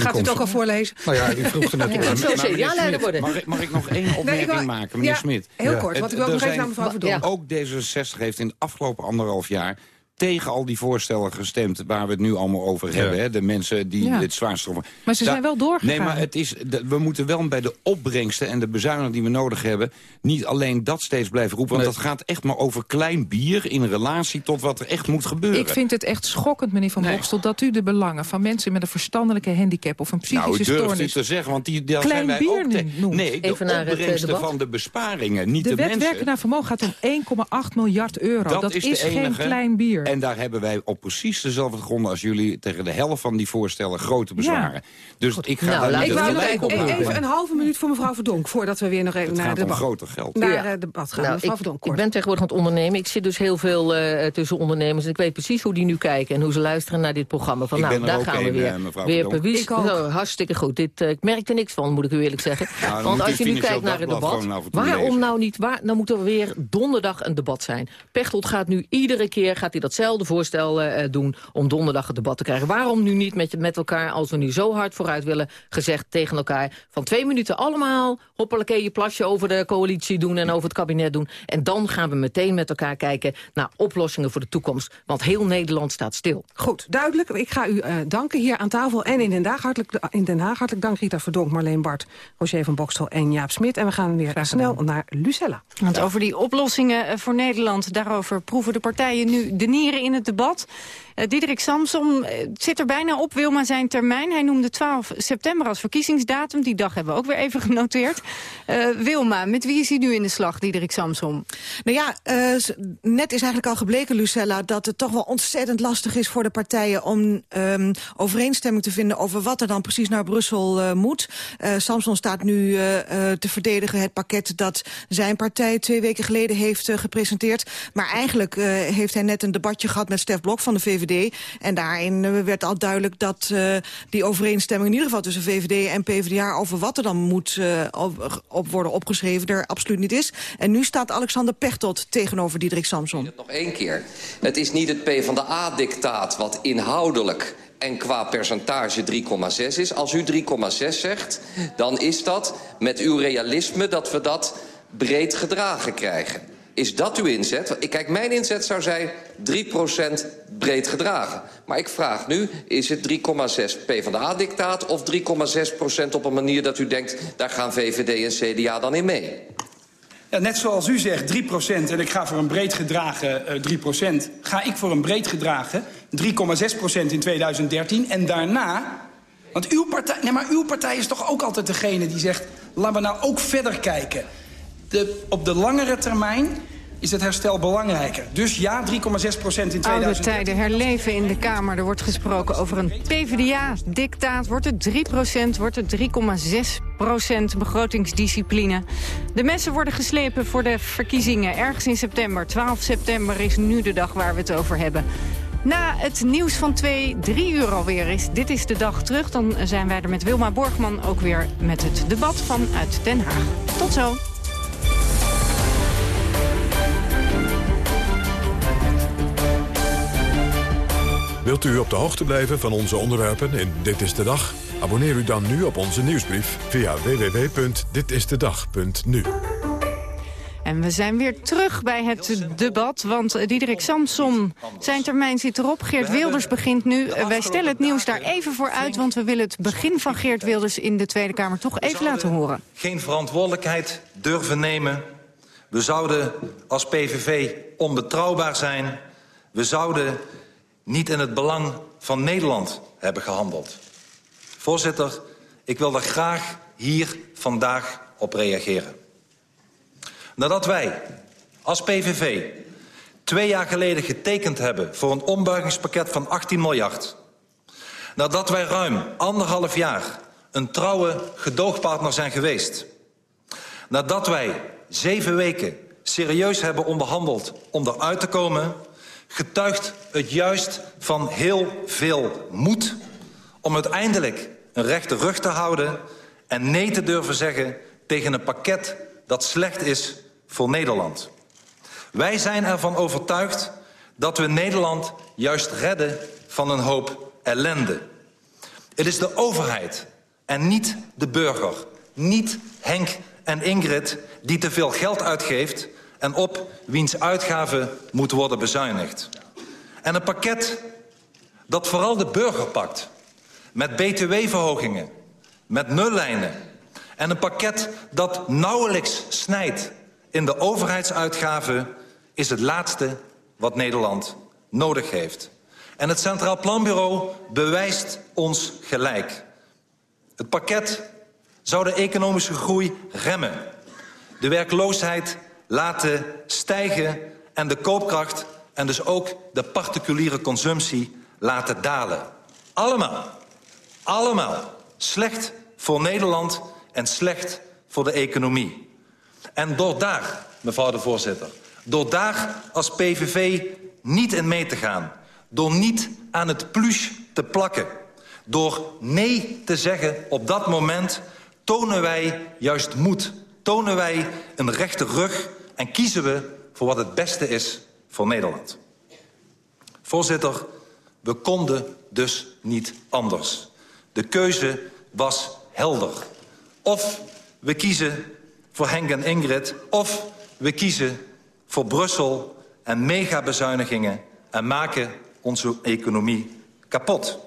Gaat u het ook al voorlezen?
Nou ja, u vroeg er net (laughs)
ja,
op.
Ja, worden.
Mag ik, mag ik nog één opmerking nee, maken, meneer
ja,
Smit?
Heel kort, want ik wil nog even naar mevrouw Verdonk.
Ook D66 heeft in de afgelopen anderhalf jaar tegen al die voorstellen gestemd... waar we het nu allemaal over hebben. Hè? De mensen die het zwaarst
Maar ze zijn wel doorgegaan.
Nee, maar het is, we moeten wel bij de opbrengsten en de bezuinigingen die we nodig hebben... niet alleen dat steeds blijven roepen. Want dat gaat echt maar over klein bier in relatie tot wat er echt moet gebeuren.
Ik vind het echt schokkend, meneer Van nee. Bokstel... dat u de belangen van mensen met een verstandelijke handicap... of een psychische
nou,
stoornis...
Nou, te zeggen, want die,
klein
zijn wij
bier
ook... Te,
noemt.
nee, de
Even
opbrengsten van de besparingen, niet
de,
de,
wet
mensen.
werken naar vermogen gaat om 1,8 miljard euro. Dat,
Dat is,
geen klein bier.
En daar hebben wij op precies dezelfde gronden als jullie... tegen de helft van die voorstellen grote bezwaren. Dus ik ga
Nou,
daar
ik
niet
wou nog
gelijk op
even, een halve minuut voor mevrouw Verdonk... voordat we weer nog even
Het
naar
gaat
de
om
debat,
groter geld.
naar
Ja.
het debat gaan.
Nou,
mevrouw
ik,
Verdonk,
ik ben tegenwoordig aan het ondernemen. Ik zit dus heel veel eh, tussen ondernemers. En ik weet precies hoe die nu kijken en hoe ze luisteren naar dit programma. Van,
Ik
nou,
ben
daar gaan we weer.
eh, mevrouw
weer
Verdonk.
Ik ook.
Zo, hartstikke goed. Dit, eh, ik merk er niks van, moet ik u eerlijk zeggen. (laughs)
Nou,
Want als je nu kijkt naar het debat... waarom
lezen.
nou niet... Waar, dan moet er weer donderdag een debat zijn. Pechtold gaat nu iedere keer gaat hij datzelfde voorstel eh, doen... om donderdag het debat te krijgen. Waarom nu niet met, met elkaar, als we nu zo hard vooruit willen... gezegd tegen elkaar van twee minuten allemaal... hoppelijke je plasje over de coalitie doen en over het kabinet doen. En dan gaan we meteen met elkaar kijken naar oplossingen voor de toekomst. Want heel Nederland staat stil.
Goed, duidelijk. Ik ga u eh, danken hier aan tafel en in Den Haag. Hartelijk, in Den Haag hartelijk dank Rita Verdonk, Marleen Bart, Roger van Bokstel en Jaap Smit. En we gaan weer snel naar Lucella.
Want over die oplossingen eh, voor Nederland, daarover proeven de partijen nu de nieren in het debat. Uh, Diederik Samsom uh, zit er bijna op, Wilma zijn termijn. Hij noemde 12 september als verkiezingsdatum. Die dag hebben we ook weer even (laughs) genoteerd. Uh, Wilma, met wie is hij nu in de slag, Diederik Samsom?
Nou ja, net is eigenlijk al gebleken, Lucella... dat het toch wel ontzettend lastig is voor de partijen... om um, overeenstemming te vinden over wat er dan precies naar Brussel moet. Samson staat nu te verdedigen het pakket dat zijn partij... twee weken geleden heeft gepresenteerd. Maar eigenlijk heeft hij net een debatje gehad met Stef Blok van de VVD en daarin werd al duidelijk dat uh, die overeenstemming... in ieder geval tussen VVD en PvdA over wat er dan moet uh, op, op, worden opgeschreven... er absoluut niet is. En nu staat Alexander Pechtold tegenover Diederik Samson.
Nog één keer. Het is niet het PvdA-dictaat wat inhoudelijk en qua percentage 3,6 is. Als u 3,6 zegt, dan is dat met uw realisme dat we dat breed gedragen krijgen. Is dat uw inzet? Kijk, mijn inzet zou zijn 3% breed gedragen. Maar ik vraag nu, is het 3,6 PvdA-dictaat... of 3,6% op een manier dat u denkt... daar gaan VVD en CDA dan in mee?
Ja, net zoals u zegt, 3% en ik ga voor een breed gedragen uh, 3%... ga ik voor een breed gedragen 3,6% in 2013 en daarna... Want uw partij, nee, maar uw partij is toch ook altijd degene die zegt... laten we nou ook verder kijken... De, op de langere termijn is het herstel belangrijker. Dus ja, 3,6 procent in 2000.
Oude tijden herleven in de Kamer. Er wordt gesproken over een PvdA-dictaat. Wordt het 3 procent, wordt het 3,6 procent begrotingsdiscipline. De messen worden geslepen voor de verkiezingen. Ergens in september, 12 september, is nu de dag waar we het over hebben. Na het nieuws van 2, 3 uur alweer is Dit is de dag terug. Dan zijn wij er met Wilma Borgman ook weer met het debat vanuit Den Haag. Tot zo.
Wilt u op de hoogte blijven van onze onderwerpen in Dit is de Dag? Abonneer u dan nu op onze nieuwsbrief via www.ditistedag.nu.
En we zijn weer terug bij het debat, want Diederik Samson, zijn termijn zit erop. Geert Wilders begint nu. Wij stellen het nieuws daar even voor uit, want we willen het begin van Geert Wilders in de Tweede Kamer toch even laten horen.
Geen verantwoordelijkheid durven nemen. We zouden als PVV onbetrouwbaar zijn. We zouden niet in het belang van Nederland hebben gehandeld. Voorzitter, ik wil daar graag hier vandaag op reageren. Nadat wij als PVV twee jaar geleden getekend hebben... voor een ombuigingspakket van 18 miljard... nadat wij ruim anderhalf jaar een trouwe gedoogpartner zijn geweest... nadat wij zeven weken serieus hebben onderhandeld om eruit te komen getuigt het juist van heel veel moed... om uiteindelijk een rechte rug te houden... en nee te durven zeggen tegen een pakket dat slecht is voor Nederland. Wij zijn ervan overtuigd dat we Nederland juist redden van een hoop ellende. Het is de overheid en niet de burger, niet Henk en Ingrid... die te veel geld uitgeeft en op wiens uitgaven moet worden bezuinigd. En een pakket dat vooral de burger pakt. Met btw-verhogingen, met nullijnen. En een pakket dat nauwelijks snijdt in de overheidsuitgaven... is het laatste wat Nederland nodig heeft. En het Centraal Planbureau bewijst ons gelijk. Het pakket zou de economische groei remmen. De werkloosheid laten stijgen en de koopkracht... en dus ook de particuliere consumptie laten dalen. Allemaal, allemaal slecht voor Nederland en slecht voor de economie. En door daar, mevrouw de voorzitter... door daar als PVV niet in mee te gaan... door niet aan het plus te plakken... door nee te zeggen op dat moment... tonen wij juist moed, tonen wij een rechte rug... en kiezen we voor wat het beste is voor Nederland. Voorzitter, we konden dus niet anders. De keuze was helder. Of we kiezen voor Henk en Ingrid... of we kiezen voor Brussel en megabezuinigingen... en maken onze economie kapot.